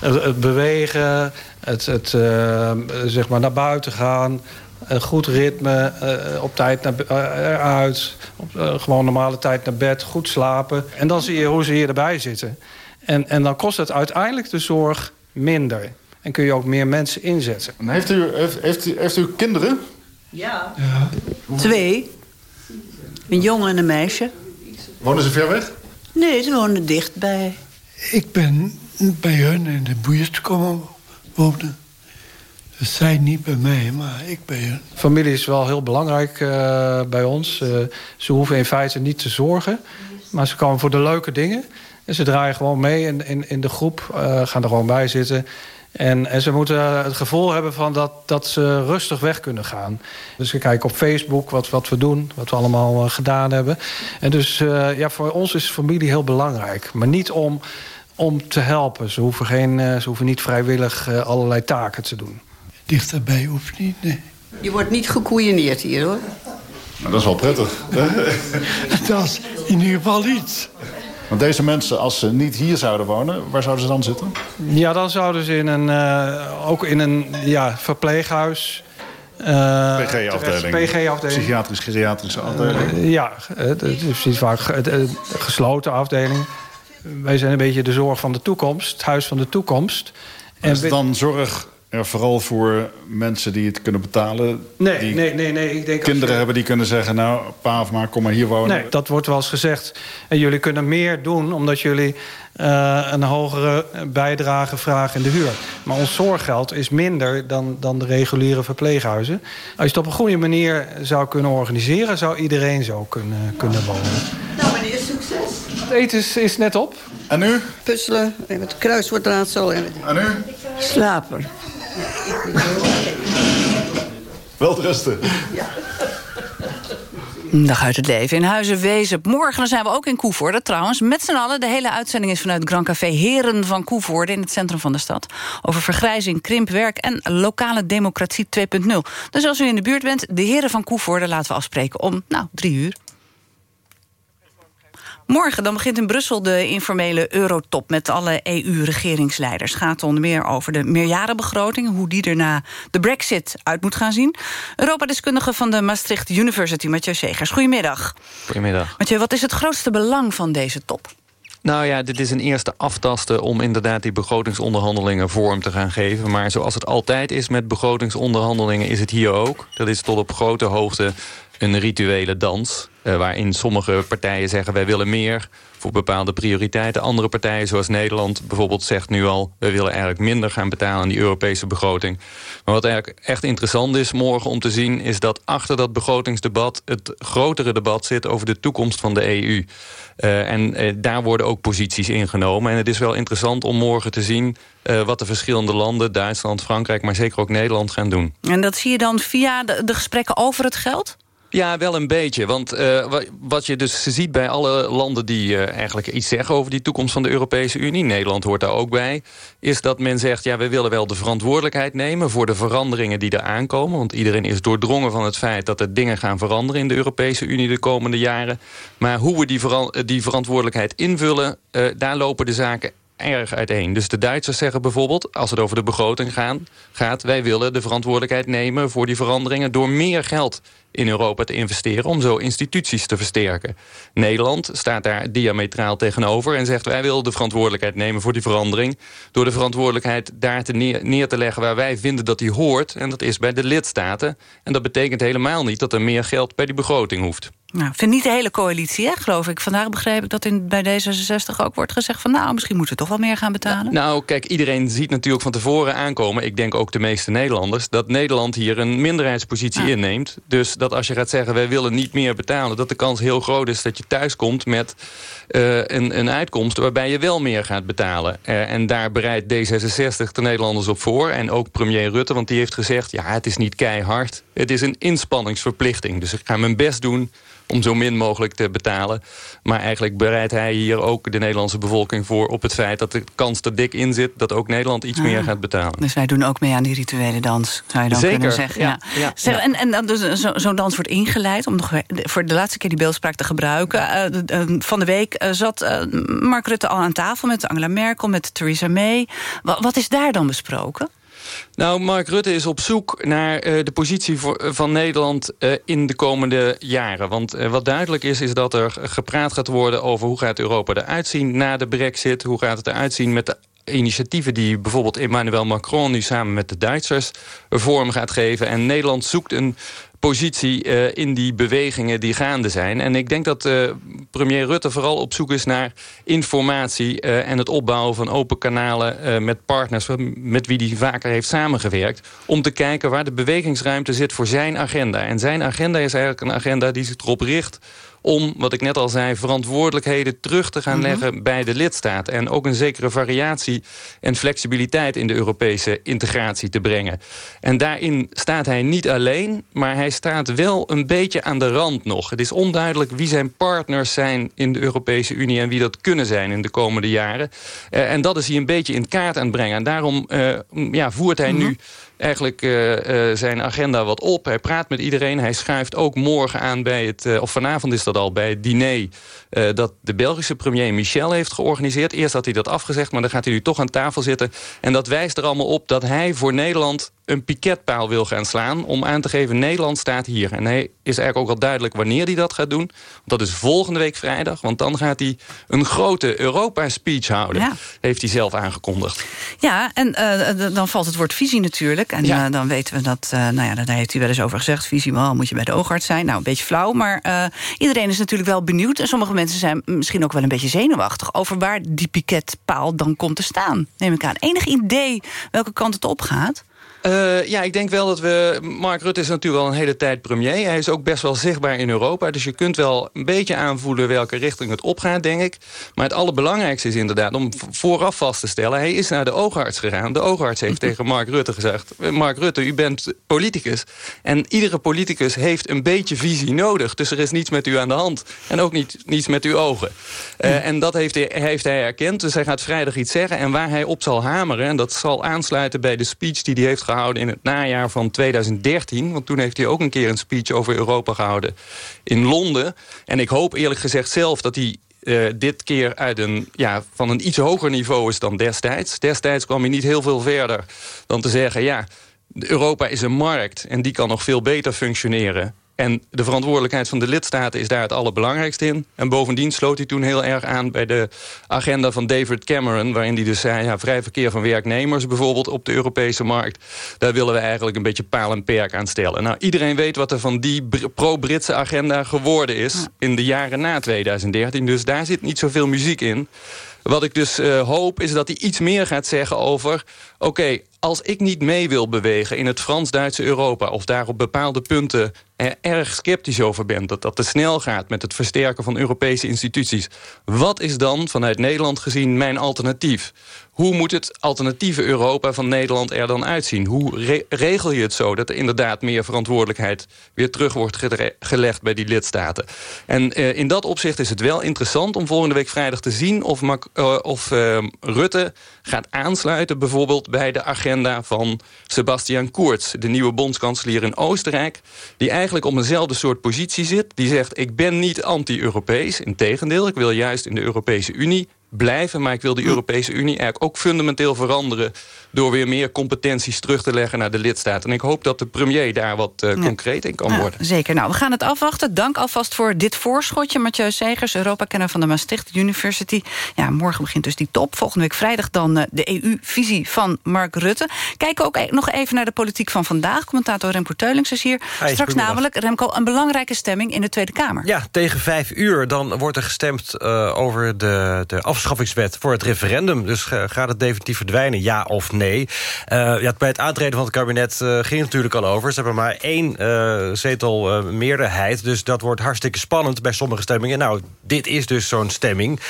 Het, bewegen, het, het uh, zeg maar naar buiten gaan... Een goed ritme, uh, op tijd naar, uh, uit. Op gewoon normale tijd naar bed, goed slapen. En dan zie je hoe ze hier erbij zitten. En, en dan kost het uiteindelijk de zorg minder. En kun je ook meer mensen inzetten. En heeft, u, heeft, heeft, u, heeft u kinderen? Ja. ja. Twee. Een jongen en een meisje. Wonen ze ver weg? Nee, ze wonen dichtbij. Ik ben bij hun in de buurt komen wonen. Dus zij niet bij mij, maar ik bij hun. Familie is wel heel belangrijk uh, bij ons. Uh, ze hoeven in feite niet te zorgen. Maar ze komen voor de leuke dingen. En ze draaien gewoon mee in, in, in de groep. Uh, gaan er gewoon bij zitten. En, en ze moeten het gevoel hebben van dat, dat ze rustig weg kunnen gaan. Dus we kijken op Facebook wat, wat we doen, wat we allemaal uh, gedaan hebben. En dus uh, ja, voor ons is familie heel belangrijk. Maar niet om, om te helpen. Ze hoeven, geen, uh, ze hoeven niet vrijwillig allerlei taken te doen. Dichterbij hoeft niet, nee. Je wordt niet gekoeieneerd hier, hoor. Maar dat is wel prettig. (laughs) dat is in ieder geval iets. Want deze mensen, als ze niet hier zouden wonen, waar zouden ze dan zitten? Ja, dan zouden ze in een, uh, ook in een ja, verpleeghuis... Uh, PG-afdeling. PG-afdeling. Psychiatrisch-geriatrische afdeling. Uh, ja, het is vaak gesloten afdeling. Wij zijn een beetje de zorg van de toekomst, het huis van de toekomst. En is het dan zorg er vooral voor mensen die het kunnen betalen? Nee, die nee, nee, nee. Ik denk kinderen je... hebben die kunnen zeggen... nou, pa of ma, kom maar hier wonen. Nee, dat wordt wel eens gezegd. En jullie kunnen meer doen omdat jullie uh, een hogere bijdrage vragen in de huur. Maar ons zorggeld is minder dan, dan de reguliere verpleeghuizen. Als je het op een goede manier zou kunnen organiseren... zou iedereen zo kunnen, kunnen wonen. Nou, meneer, succes. Het eten is, is net op. En nu? Puzzelen, met kruiswoordraadsel. En en nu? Slapen. Wel rusten. Ja. Dag uit het leven in Huizen Wezen. Morgen zijn we ook in Koevoorde trouwens. Met z'n allen. De hele uitzending is vanuit Grand Café Heren van Koevoorde... in het centrum van de stad. Over vergrijzing, krimpwerk en lokale democratie 2.0. Dus als u in de buurt bent, de heren van Koevoorde... laten we afspreken om, nou, drie uur. Morgen dan begint in Brussel de informele eurotop... met alle EU-regeringsleiders. Het gaat onder meer over de meerjarenbegroting... hoe die er na de brexit uit moet gaan zien. Europa-deskundige van de Maastricht University, Mathieu Segers. Goedemiddag. Goedemiddag. Mathieu, wat is het grootste belang van deze top? Nou ja, dit is een eerste aftasten om inderdaad die begrotingsonderhandelingen vorm te gaan geven. Maar zoals het altijd is met begrotingsonderhandelingen is het hier ook. Dat is tot op grote hoogte een rituele dans. Uh, waarin sommige partijen zeggen wij willen meer voor bepaalde prioriteiten. Andere partijen zoals Nederland bijvoorbeeld zegt nu al... we willen eigenlijk minder gaan betalen aan die Europese begroting. Maar wat eigenlijk echt interessant is morgen om te zien... is dat achter dat begrotingsdebat het grotere debat zit... over de toekomst van de EU. Uh, en uh, daar worden ook posities ingenomen. En het is wel interessant om morgen te zien... Wat de verschillende landen, Duitsland, Frankrijk... maar zeker ook Nederland gaan doen. En dat zie je dan via de gesprekken over het geld? Ja, wel een beetje. Want uh, wat je dus ziet bij alle landen die uh, eigenlijk iets zeggen... over die toekomst van de Europese Unie... Nederland hoort daar ook bij... is dat men zegt, ja, we willen wel de verantwoordelijkheid nemen... voor de veranderingen die er aankomen. Want iedereen is doordrongen van het feit... dat er dingen gaan veranderen in de Europese Unie de komende jaren. Maar hoe we die, die verantwoordelijkheid invullen... Uh, daar lopen de zaken erg uiteen. Dus de Duitsers zeggen bijvoorbeeld, als het over de begroting gaat... wij willen de verantwoordelijkheid nemen voor die veranderingen... door meer geld in Europa te investeren... om zo instituties te versterken. Nederland staat daar diametraal tegenover... en zegt wij willen de verantwoordelijkheid nemen voor die verandering... door de verantwoordelijkheid daar te neer, neer te leggen waar wij vinden dat die hoort... en dat is bij de lidstaten. En dat betekent helemaal niet dat er meer geld bij die begroting hoeft. Nou, vind niet de hele coalitie, hè, geloof ik. Vandaag begreep ik dat in, bij D66 ook wordt gezegd... van nou, misschien moeten we toch wel meer gaan betalen. Nou, kijk, iedereen ziet natuurlijk van tevoren aankomen... ik denk ook de meeste Nederlanders... dat Nederland hier een minderheidspositie inneemt. Dus dat als je gaat zeggen, wij willen niet meer betalen... dat de kans heel groot is dat je thuiskomt met uh, een, een uitkomst... waarbij je wel meer gaat betalen. Uh, en daar bereidt D66 de Nederlanders op voor. En ook premier Rutte, want die heeft gezegd... ja, het is niet keihard, het is een inspanningsverplichting. Dus ik ga mijn best doen om zo min mogelijk te betalen. Maar eigenlijk bereidt hij hier ook de Nederlandse bevolking voor... op het feit dat de kans er dik in zit... dat ook Nederland iets meer gaat betalen. Dus wij doen ook mee aan die rituele dans, zou je dan Zeker, kunnen zeggen. ja, ja, Zeg, ja. En, en dan dus zo'n zo dans wordt ingeleid... om nog voor de laatste keer die beeldspraak te gebruiken. Uh, uh, van de week uh, zat Mark Rutte al aan tafel met Angela Merkel... met Theresa May. Wat, is daar dan besproken? Nou, Mark Rutte is op zoek naar uh, de positie van Nederland in de komende jaren. Want wat duidelijk is, is dat er gepraat gaat worden over hoe gaat Europa eruit zien na de brexit. Hoe gaat het eruit zien met de initiatieven die bijvoorbeeld Emmanuel Macron nu samen met de Duitsers vorm gaat geven. En Nederland zoekt een positie uh, in die bewegingen die gaande zijn. En ik denk dat uh, premier Rutte vooral op zoek is naar informatie... Uh, en het opbouwen van open kanalen met partners... met wie hij vaker heeft samengewerkt... om te kijken waar de bewegingsruimte zit voor zijn agenda. En zijn agenda is eigenlijk een agenda die zich erop richt om, wat ik net al zei, verantwoordelijkheden terug te gaan leggen mm -hmm. bij de lidstaat. En ook een zekere variatie en flexibiliteit in de Europese integratie te brengen. En daarin staat hij niet alleen, maar hij staat wel een beetje aan de rand nog. Het is onduidelijk wie zijn partners zijn in de Europese Unie... en wie dat kunnen zijn in de komende jaren. Uh, en dat is hij een beetje in kaart aan het brengen. En daarom uh, ja, voert hij mm -hmm. nu eigenlijk uh, uh, zijn agenda wat op. Hij praat met iedereen. Hij schuift ook morgen aan bij het... Uh, of vanavond is dat al, bij het diner... dat de Belgische premier Michel heeft georganiseerd. Eerst had hij dat afgezegd, maar dan gaat hij nu toch aan tafel zitten. En dat wijst er allemaal op dat hij voor Nederland een piketpaal wil gaan slaan... om aan te geven, Nederland staat hier. En hij is eigenlijk ook al duidelijk wanneer hij dat gaat doen. Dat is volgende week vrijdag, want dan gaat hij een grote Europa-speech houden. Ja. Heeft hij zelf aangekondigd. Ja, en uh, dan valt het woord visie natuurlijk. En ja. uh, dan weten we dat, uh, nou ja, daar heeft hij wel eens over gezegd... visie, well, moet je bij de oogarts zijn. Nou, een beetje flauw, maar iedereen is natuurlijk wel benieuwd. En sommige mensen zijn misschien ook wel een beetje zenuwachtig... over waar die piketpaal dan komt te staan, neem ik aan. Enig idee welke kant het op gaat? Uh, ja, ik denk wel dat we... Mark Rutte is natuurlijk al een hele tijd premier. Hij is ook best wel zichtbaar in Europa. Dus je kunt wel een beetje aanvoelen welke richting het opgaat, denk ik. Maar het allerbelangrijkste is inderdaad om vooraf vast te stellen... hij is naar de oogarts gegaan. De oogarts heeft (laughs) tegen Mark Rutte gezegd... Mark Rutte, u bent politicus. En iedere politicus heeft een beetje visie nodig. Dus er is niets met u aan de hand. En ook niet, niets met uw ogen. Uh, en dat heeft hij, heeft hij erkend. Dus hij gaat vrijdag iets zeggen. En waar hij op zal hameren... en dat zal aansluiten bij de speech die hij heeft gehouden gehouden in het najaar van 2013. Want toen heeft hij ook een keer een speech over Europa gehouden in Londen. En ik hoop eerlijk gezegd zelf dat hij uh, dit keer uit een, ja, van een iets hoger niveau is dan destijds. Destijds kwam hij niet heel veel verder dan te zeggen... ja, Europa is een markt en die kan nog veel beter functioneren. En de verantwoordelijkheid van de lidstaten is daar het allerbelangrijkste in. En bovendien sloot hij toen heel erg aan bij de agenda van David Cameron... waarin hij dus zei, ja, vrij verkeer van werknemers bijvoorbeeld op de Europese markt... daar willen we eigenlijk een beetje paal en perk aan stellen. Nou, iedereen weet wat er van die pro-Britse agenda geworden is... in de jaren na 2013, dus daar zit niet zoveel muziek in... Wat ik dus uh, hoop is dat hij iets meer gaat zeggen over... oké, als ik niet mee wil bewegen in het Frans-Duitse Europa... of daar op bepaalde punten er erg sceptisch over ben... dat dat te snel gaat met het versterken van Europese instituties... wat is dan vanuit Nederland gezien mijn alternatief? Hoe moet het alternatieve Europa van Nederland er dan uitzien? Hoe re regel je het zo dat er inderdaad meer verantwoordelijkheid... weer terug wordt gelegd bij die lidstaten? En uh, in dat opzicht is het wel interessant om volgende week vrijdag te zien... of, uh, of uh, Rutte gaat aansluiten bijvoorbeeld bij de agenda van Sebastian Kurz... de nieuwe bondskanselier in Oostenrijk... die eigenlijk op eenzelfde soort positie zit. Die zegt, ik ben niet anti-Europees, integendeel, ik wil juist in de Europese Unie blijven. Maar ik wil de Europese Unie eigenlijk ook fundamenteel veranderen... door weer meer competenties terug te leggen naar de lidstaten. En ik hoop dat de premier daar wat uh, concreet in kan Ja, worden. zeker. Nou, we gaan het afwachten. Dank alvast voor dit voorschotje. Mathieu Segers, Europa-kenner van de Maastricht University. Ja, morgen begint dus die top. Volgende week vrijdag dan eh, de EU-visie van Mark Rutte. Kijken ook e- nog even naar de politiek van vandaag. Commentator Remco Teulings is hier. Straks namelijk, Remco, een belangrijke stemming in de Tweede Kamer. Ja, tegen vijf uur dan wordt er gestemd eh, over de, de afschaffingswet voor het referendum. Dus eh, gaat het definitief verdwijnen, ja of nee? Eh, ja, bij het aantreden van het kabinet eh, ging het natuurlijk al over. Ze hebben maar één zetel meerderheid. Dus dat wordt hartstikke spannend bij sommige stemmingen. Nou, dit is dus zo'n stemming.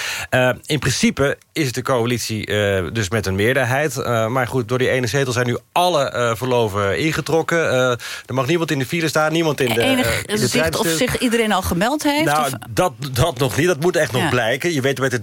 In principe is de coalitie dus met een meerderheid. Maar goed, door die ene zetel zijn nu alle verloven ingetrokken. Er mag niemand in de file staan, niemand in de, Enig in de zicht of zich iedereen al gemeld heeft? Nou, of- dat, dat nog niet. Dat moet echt nog blijken. Je weet met de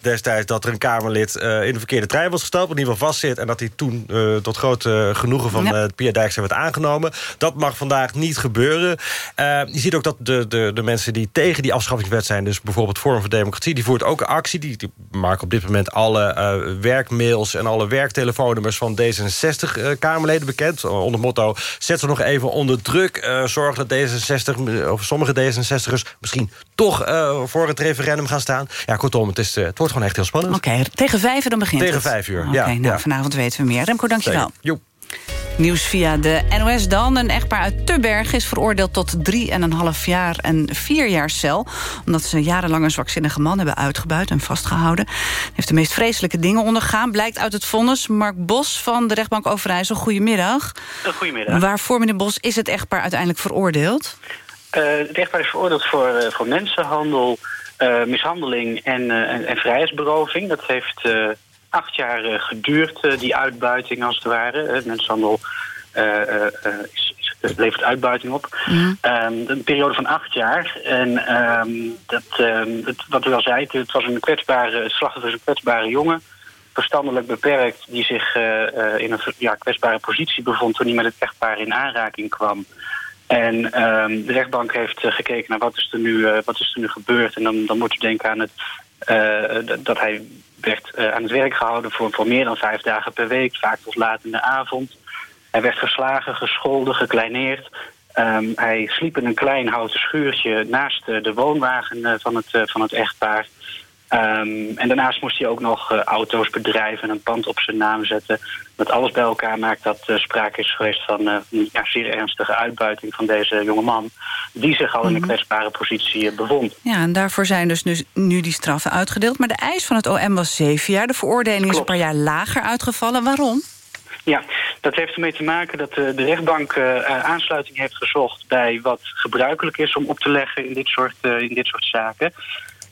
Destijds dat er een Kamerlid eh, in de verkeerde trein was gestapt. In ieder geval vastzit. En dat hij toen eh, tot groot eh, genoegen van Ja. Pia Dijkstra werd aangenomen. Dat mag vandaag niet gebeuren. Je ziet ook dat de, de, de mensen die tegen die afschaffingswet zijn... dus bijvoorbeeld Forum voor Democratie... die voert ook een actie. Die, die maken op dit moment alle werkmails en alle werktelefoonnummers... van D66-Kamerleden bekend. Onder motto, zet ze nog even onder druk. zorg dat D66, of sommige D66'ers... misschien toch voor het referendum gaan staan. Ja, kortom, het, is, het wordt gewoon echt heel spannend. Oké, tegen vijf uur dan begint Tegen het. vijf uur, ja, nou, ja. vanavond weten we meer. Remco, dankjewel. Joep. Nieuws via de NOS dan. Een echtpaar uit Tubberg is veroordeeld tot drie en een half jaar en vier jaar cel. Omdat ze jarenlang een zwakzinnige man hebben uitgebuit en vastgehouden. Hij heeft de meest vreselijke dingen ondergaan. Blijkt uit het vonnis. Mark Bos van de rechtbank Overijssel. Goedemiddag. Goedemiddag. Waarvoor, meneer Bos, is het echtpaar uiteindelijk veroordeeld? Eh, het echtpaar is veroordeeld voor, eh, voor mensenhandel, mishandeling en, eh, en, en vrijheidsberoving. Dat heeft eh, acht jaar eh, geduurd, eh, die uitbuiting als het ware. Eh, mensenhandel eh, eh, eh, is, het levert uitbuiting op. Ehm, een periode van acht jaar. En ehm, dat, ehm, het, wat u al zei, het was een kwetsbare, het slachtoffer is een kwetsbare jongen. Verstandelijk beperkt, die zich eh, eh, in een ja, kwetsbare positie bevond toen hij met het echtpaar in aanraking kwam. En ehm, de rechtbank heeft eh, gekeken naar wat is er nu, eh, wat is er nu gebeurd. En dan, dan moet u denken aan het, eh, dat- hij werd aan het werk gehouden voor, voor meer dan vijf dagen per week, vaak tot laat in de avond. Hij werd geslagen, gescholden, gekleineerd. Ehm, hij sliep in een klein houten schuurtje naast de woonwagen van, het, van het echtpaar. Ehm, en daarnaast moest hij ook nog eh, auto's bedrijven en een pand op zijn naam zetten. Dat alles bij elkaar maakt dat er sprake is geweest van eh, een ja, zeer ernstige uitbuiting van deze jonge man. Die zich al in een kwetsbare positie bevond. Ja, en daarvoor zijn dus nu, nu die straffen uitgedeeld. Maar de eis van het OM was zeven jaar. De veroordeling is een paar jaar lager uitgevallen. Waarom? Ja, dat heeft ermee te maken dat de rechtbank aansluiting heeft gezocht bij wat gebruikelijk is om op te leggen in dit soort, in dit soort zaken.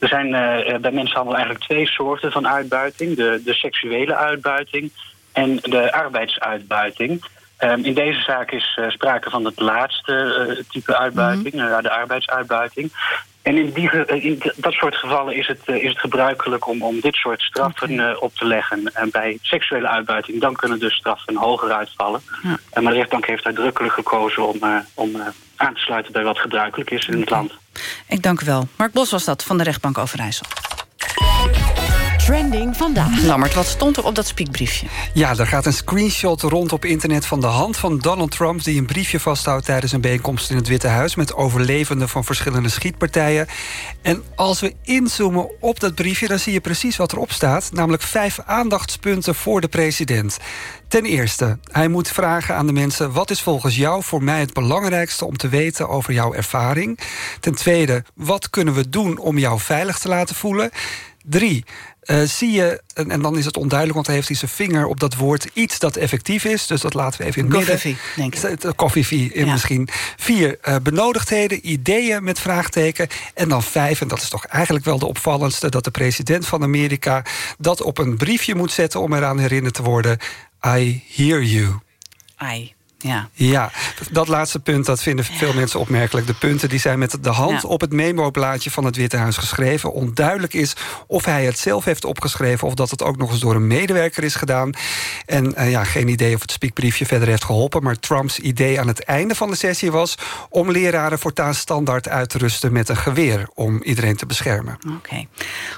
Er zijn eh, eh, bij mensenhandel eigenlijk twee soorten van uitbuiting: de, de seksuele uitbuiting en de arbeidsuitbuiting. Ehm, in deze zaak is eh, sprake van het laatste type uitbuiting, eh, de arbeidsuitbuiting. En in, die, in dat soort gevallen is het, is het gebruikelijk om, om dit soort straffen op te leggen. En bij seksuele uitbuiting dan kunnen de straffen hoger uitvallen. Ja. Maar de rechtbank heeft uitdrukkelijk gekozen om, om aan te sluiten bij wat gebruikelijk is in het land. Ik dank u wel. Mark Bos was dat van de rechtbank Overijssel. Trending vandaag. Lammert, wat stond er op dat spiekbriefje? Ja, er gaat een screenshot rond op internet van de hand van Donald Trump... die een briefje vasthoudt tijdens een bijeenkomst in het Witte Huis... met overlevenden van verschillende schietpartijen. En als we inzoomen op dat briefje, dan zie je precies wat erop staat... namelijk vijf aandachtspunten voor de president. Ten eerste, hij moet vragen aan de mensen... wat is volgens jou voor mij het belangrijkste om te weten over jouw ervaring? Ten tweede, wat kunnen we doen om jou veilig te laten voelen? Drie, eh, zie je, en, en dan is het onduidelijk... want hij heeft hij zijn vinger op dat woord iets dat effectief is. Dus dat laten we even in het midden. Koffie, denk ik. Eh, Ja. misschien. Vier, eh, benodigdheden, ideeën met vraagteken. En dan vijf, en dat is toch eigenlijk wel de opvallendste... dat de president van Amerika dat op een briefje moet zetten... om eraan herinnerd te worden. I hear you. Ai. Ja. Ja, dat laatste punt dat vinden veel mensen opmerkelijk. De punten die zijn met de hand Ja. op het memo-blaadje van het Witte Huis geschreven. Onduidelijk is of hij het zelf heeft opgeschreven... of dat het ook nog eens door een medewerker is gedaan. En eh, ja, geen idee of het spiekbriefje verder heeft geholpen... maar Trumps idee aan het einde van de sessie was... om leraren voortaan standaard uit te rusten met een geweer... om iedereen te beschermen. Oké.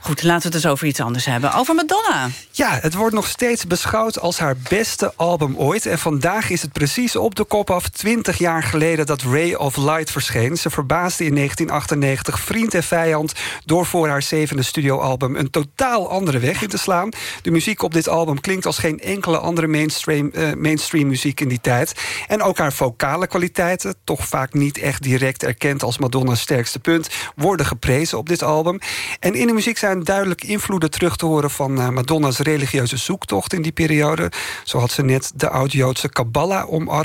Goed, laten we het dus over iets anders hebben. Over Madonna. Ja, het wordt nog steeds beschouwd als haar beste album ooit. En vandaag is het precies op de kop af 20 jaar geleden dat Ray of Light verscheen. Ze verbaasde in 1998 vriend en vijand door voor haar zevende studioalbum een totaal andere weg in te slaan. De muziek op dit album klinkt als geen enkele andere mainstream, eh, mainstream muziek in die tijd. En ook haar vocale kwaliteiten, toch vaak niet echt direct erkend als Madonna's sterkste punt, worden geprezen op dit album. En in de muziek zijn duidelijk invloeden terug te horen van eh, Madonna's religieuze zoektocht in die periode. Zo had ze net de oud-Joodse Kabbalah omarmd.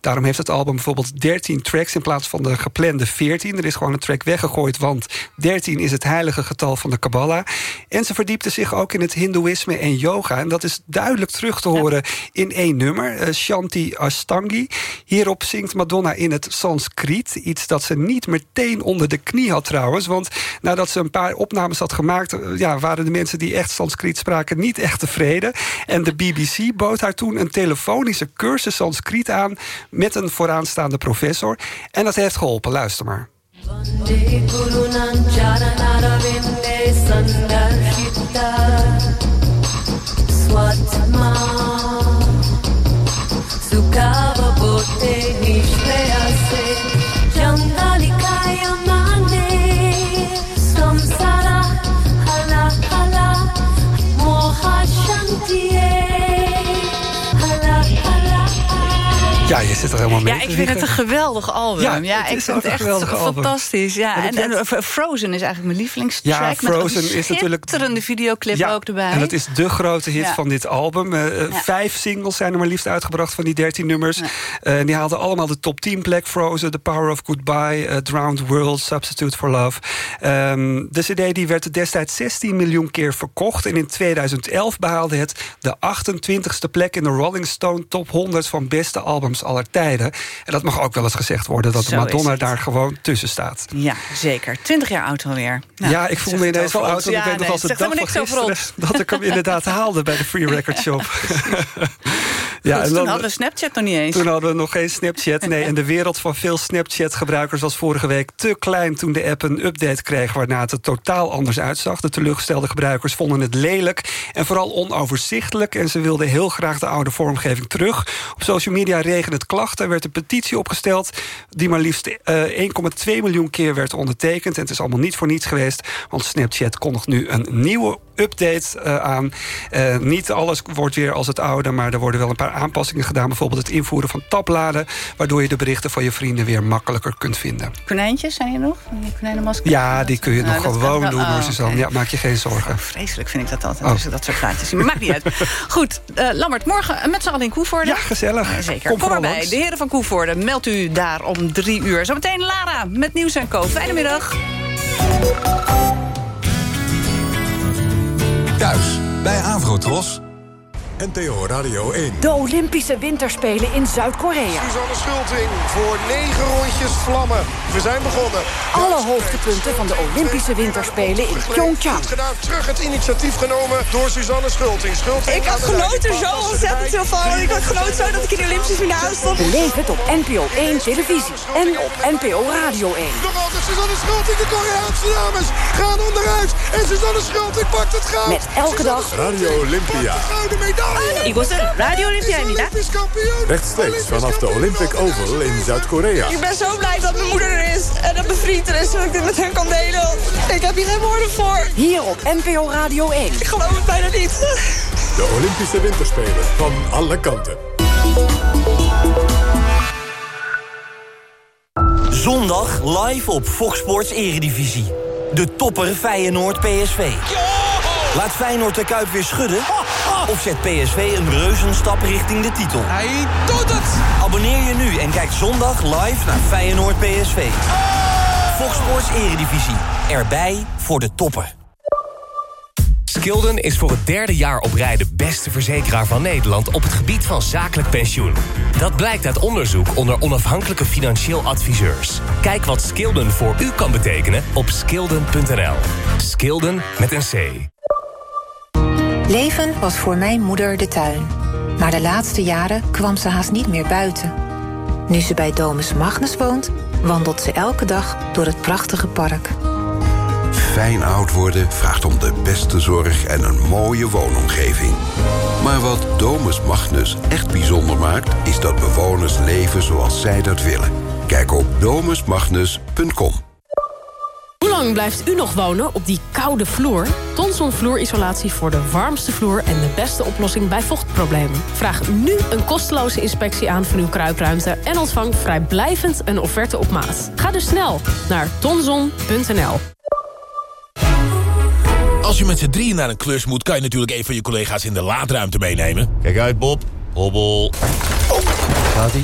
Daarom heeft het album bijvoorbeeld 13 tracks in plaats van de geplande 14. Er is gewoon een track weggegooid, want 13 is het heilige getal van de Kabbalah. En ze verdiepte zich ook in het hindoeïsme en yoga. En dat is duidelijk terug te horen in één nummer, eh, Shanti Astangi. Hierop zingt Madonna in het Sanskriet. Iets dat ze niet meteen onder de knie had trouwens. Want nadat ze een paar opnames had gemaakt... eh, Ja, waren de mensen die echt Sanskriet spraken niet echt tevreden. En de BBC bood haar toen een telefonische cursus Sanskriet aan... met een vooraanstaande professor. En dat heeft geholpen. Luister maar. Ja, je zit er helemaal mee Ja, ik vind het een geweldig album. Ja, ik is vind ook het echt fantastisch. Ja. En En, het en, Frozen is eigenlijk mijn lievelingstrack. Ja, Frozen met een is natuurlijk- schitterende videoclip Ja, ook erbij. En dat is de grote hit Ja. van dit album. Eh, eh. Vijf singles zijn er maar liefst uitgebracht van die 13 nummers. Eh, die haalden allemaal de top 10 plek. Frozen, The Power of Goodbye, Drowned World, Substitute for Love. Ehm, de cd die werd destijds 16 miljoen keer verkocht. En in 2011 behaalde het de 28ste plek in de Rolling Stone top 100 van beste albums aller tijden. En dat mag ook wel eens gezegd worden dat Zo Madonna het. daar gewoon tussen staat. Ja, zeker. 20 jaar oud alweer. Nou, ja, ik voel me het ineens wel oud. ik weet nog als zegt dag van gisteren... dat ik hem inderdaad haalde bij de Free (laughs) Record Shop. (laughs) Ja, en toen hadden we Snapchat nog niet eens. Toen hadden we nog geen Snapchat. Nee, (laughs) en de wereld van veel Snapchat-gebruikers was vorige week te klein... toen de app een update kreeg waarna het er totaal anders uitzag. De teleurgestelde gebruikers vonden het lelijk en vooral onoverzichtelijk... en ze wilden heel graag de oude vormgeving terug. Op social media regen het klachten. Er werd een petitie opgesteld die maar liefst eh, 1,2 miljoen keer werd ondertekend. En het is allemaal niet voor niets geweest... want Snapchat kondigt nu een nieuwe update eh, aan. Eh, niet alles wordt weer als het oude... maar er worden wel een paar aanpassingen gedaan. Bijvoorbeeld het invoeren van tabbladen... waardoor je de berichten van je vrienden weer makkelijker kunt vinden. Konijntjes, zijn hier nog? Die konijnenmaskers? Ja, die kun je Nou, nog gewoon doen, Oh, hoor, Suzanne. oké. Ja, maak je geen zorgen. Vreselijk vind ik dat altijd, Oh. dat soort plaatjes. Maar maakt niet uit. (laughs) Goed, eh Lambert, morgen met z'n allen in Koevoorde. Ja, gezellig. Ja, zeker. Kom Kom, vooral erbij. langs. De heren van Koevoorde, meldt u daar om drie uur. Zometeen Lara met Nieuws en Co. Fijne middag. Thuis bij Avrotros. NTO Radio 1. De Olympische Winterspelen in Zuid-Korea. Suzanne Schulting voor negen rondjes vlammen. We zijn begonnen. Alle hoogtepunten van de Olympische Winterspelen in Pyeongchang. Goed gedaan. Terug het initiatief genomen door Suzanne Schulting. Schulting Ik had genoten zo ontzettend veel van. Ik had genoten zo dat ik in de Olympische finale stond. Beleef het op NPO 1 televisie en op NPO Radio 1. Nog altijd Suzanne Schulting. De Koreaanse dames gaan onderuit. En Suzanne Schulting pakt het goud. Met elke dag Radio Olympia. Gouden medaille. 이곳은 라디오 올림피아입니다. Olympisch kampioen. Rechtstreeks vanaf de Olympic Oval in Zuid-Korea. Ik ben zo blij dat mijn moeder er is en dat mijn vriend er is, zodat ik dit met hen kan delen. Ik heb hier geen woorden voor. Hier op NPO Radio 1. Ik geloof het bijna niet. De Olympische Winterspelen van alle kanten. Zondag live op Fox Sports Eredivisie. De topper Feyenoord PSV. Laat Feyenoord de Kuip weer schudden? Of zet PSV een reuzenstap richting de titel? Hij doet het! Abonneer je nu en kijk zondag live naar Feyenoord PSV. Fox Sports Eredivisie. Erbij voor de toppen. Skilden is voor het derde jaar op rij de beste verzekeraar van Nederland op het gebied van zakelijk pensioen. Dat blijkt uit onderzoek onder onafhankelijke financieel adviseurs. Kijk wat Skilden voor u kan betekenen op skilden.nl. Skilden met een C. Leven was voor mijn moeder de tuin. Maar de laatste jaren kwam ze haast niet meer buiten. Nu ze bij Domus Magnus woont, wandelt ze elke dag door het prachtige park. Fijn oud worden vraagt om de beste zorg en een mooie woonomgeving. Maar wat Domus Magnus echt bijzonder maakt... is dat bewoners leven zoals zij dat willen. Kijk op domusmagnus.com. Hoe lang blijft u nog wonen op die koude vloer? Tonson vloerisolatie voor de warmste vloer en de beste oplossing bij vochtproblemen. Vraag nu een kosteloze inspectie aan van uw kruipruimte en ontvang vrijblijvend een offerte op maat. Ga dus snel naar tonson.nl. Als je met z'n drieën naar een klus moet... kan je natuurlijk een van je collega's in de laadruimte meenemen. Kijk uit, Bob. Hobbel. Oh. Gaat ie?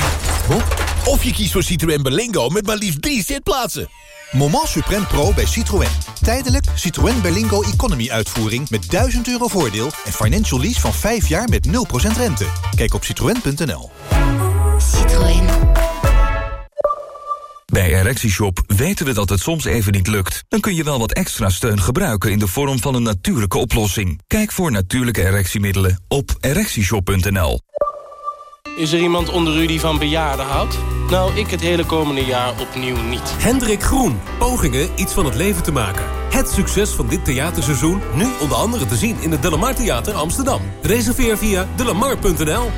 Bob? Of je kiest voor Citroën Berlingo met maar liefst drie zitplaatsen. Moment Supreme Pro bij Citroën. Tijdelijk Citroën Berlingo Economy uitvoering met 1000 euro voordeel... en financial lease van 5 jaar met 0% rente. Kijk op citroën.nl. Citroën. Bij ErectieShop weten we dat het soms even niet lukt. Dan kun je wel wat extra steun gebruiken in de vorm van een natuurlijke oplossing. Kijk voor natuurlijke erectiemiddelen op ErectieShop.nl. Is er iemand onder u die van bejaarden houdt? Nou, ik het hele komende jaar opnieuw niet. Hendrik Groen. Pogingen iets van het leven te maken. Het succes van dit theaterseizoen nu onder andere te zien in het Delamar Theater Amsterdam. Reserveer via delamar.nl.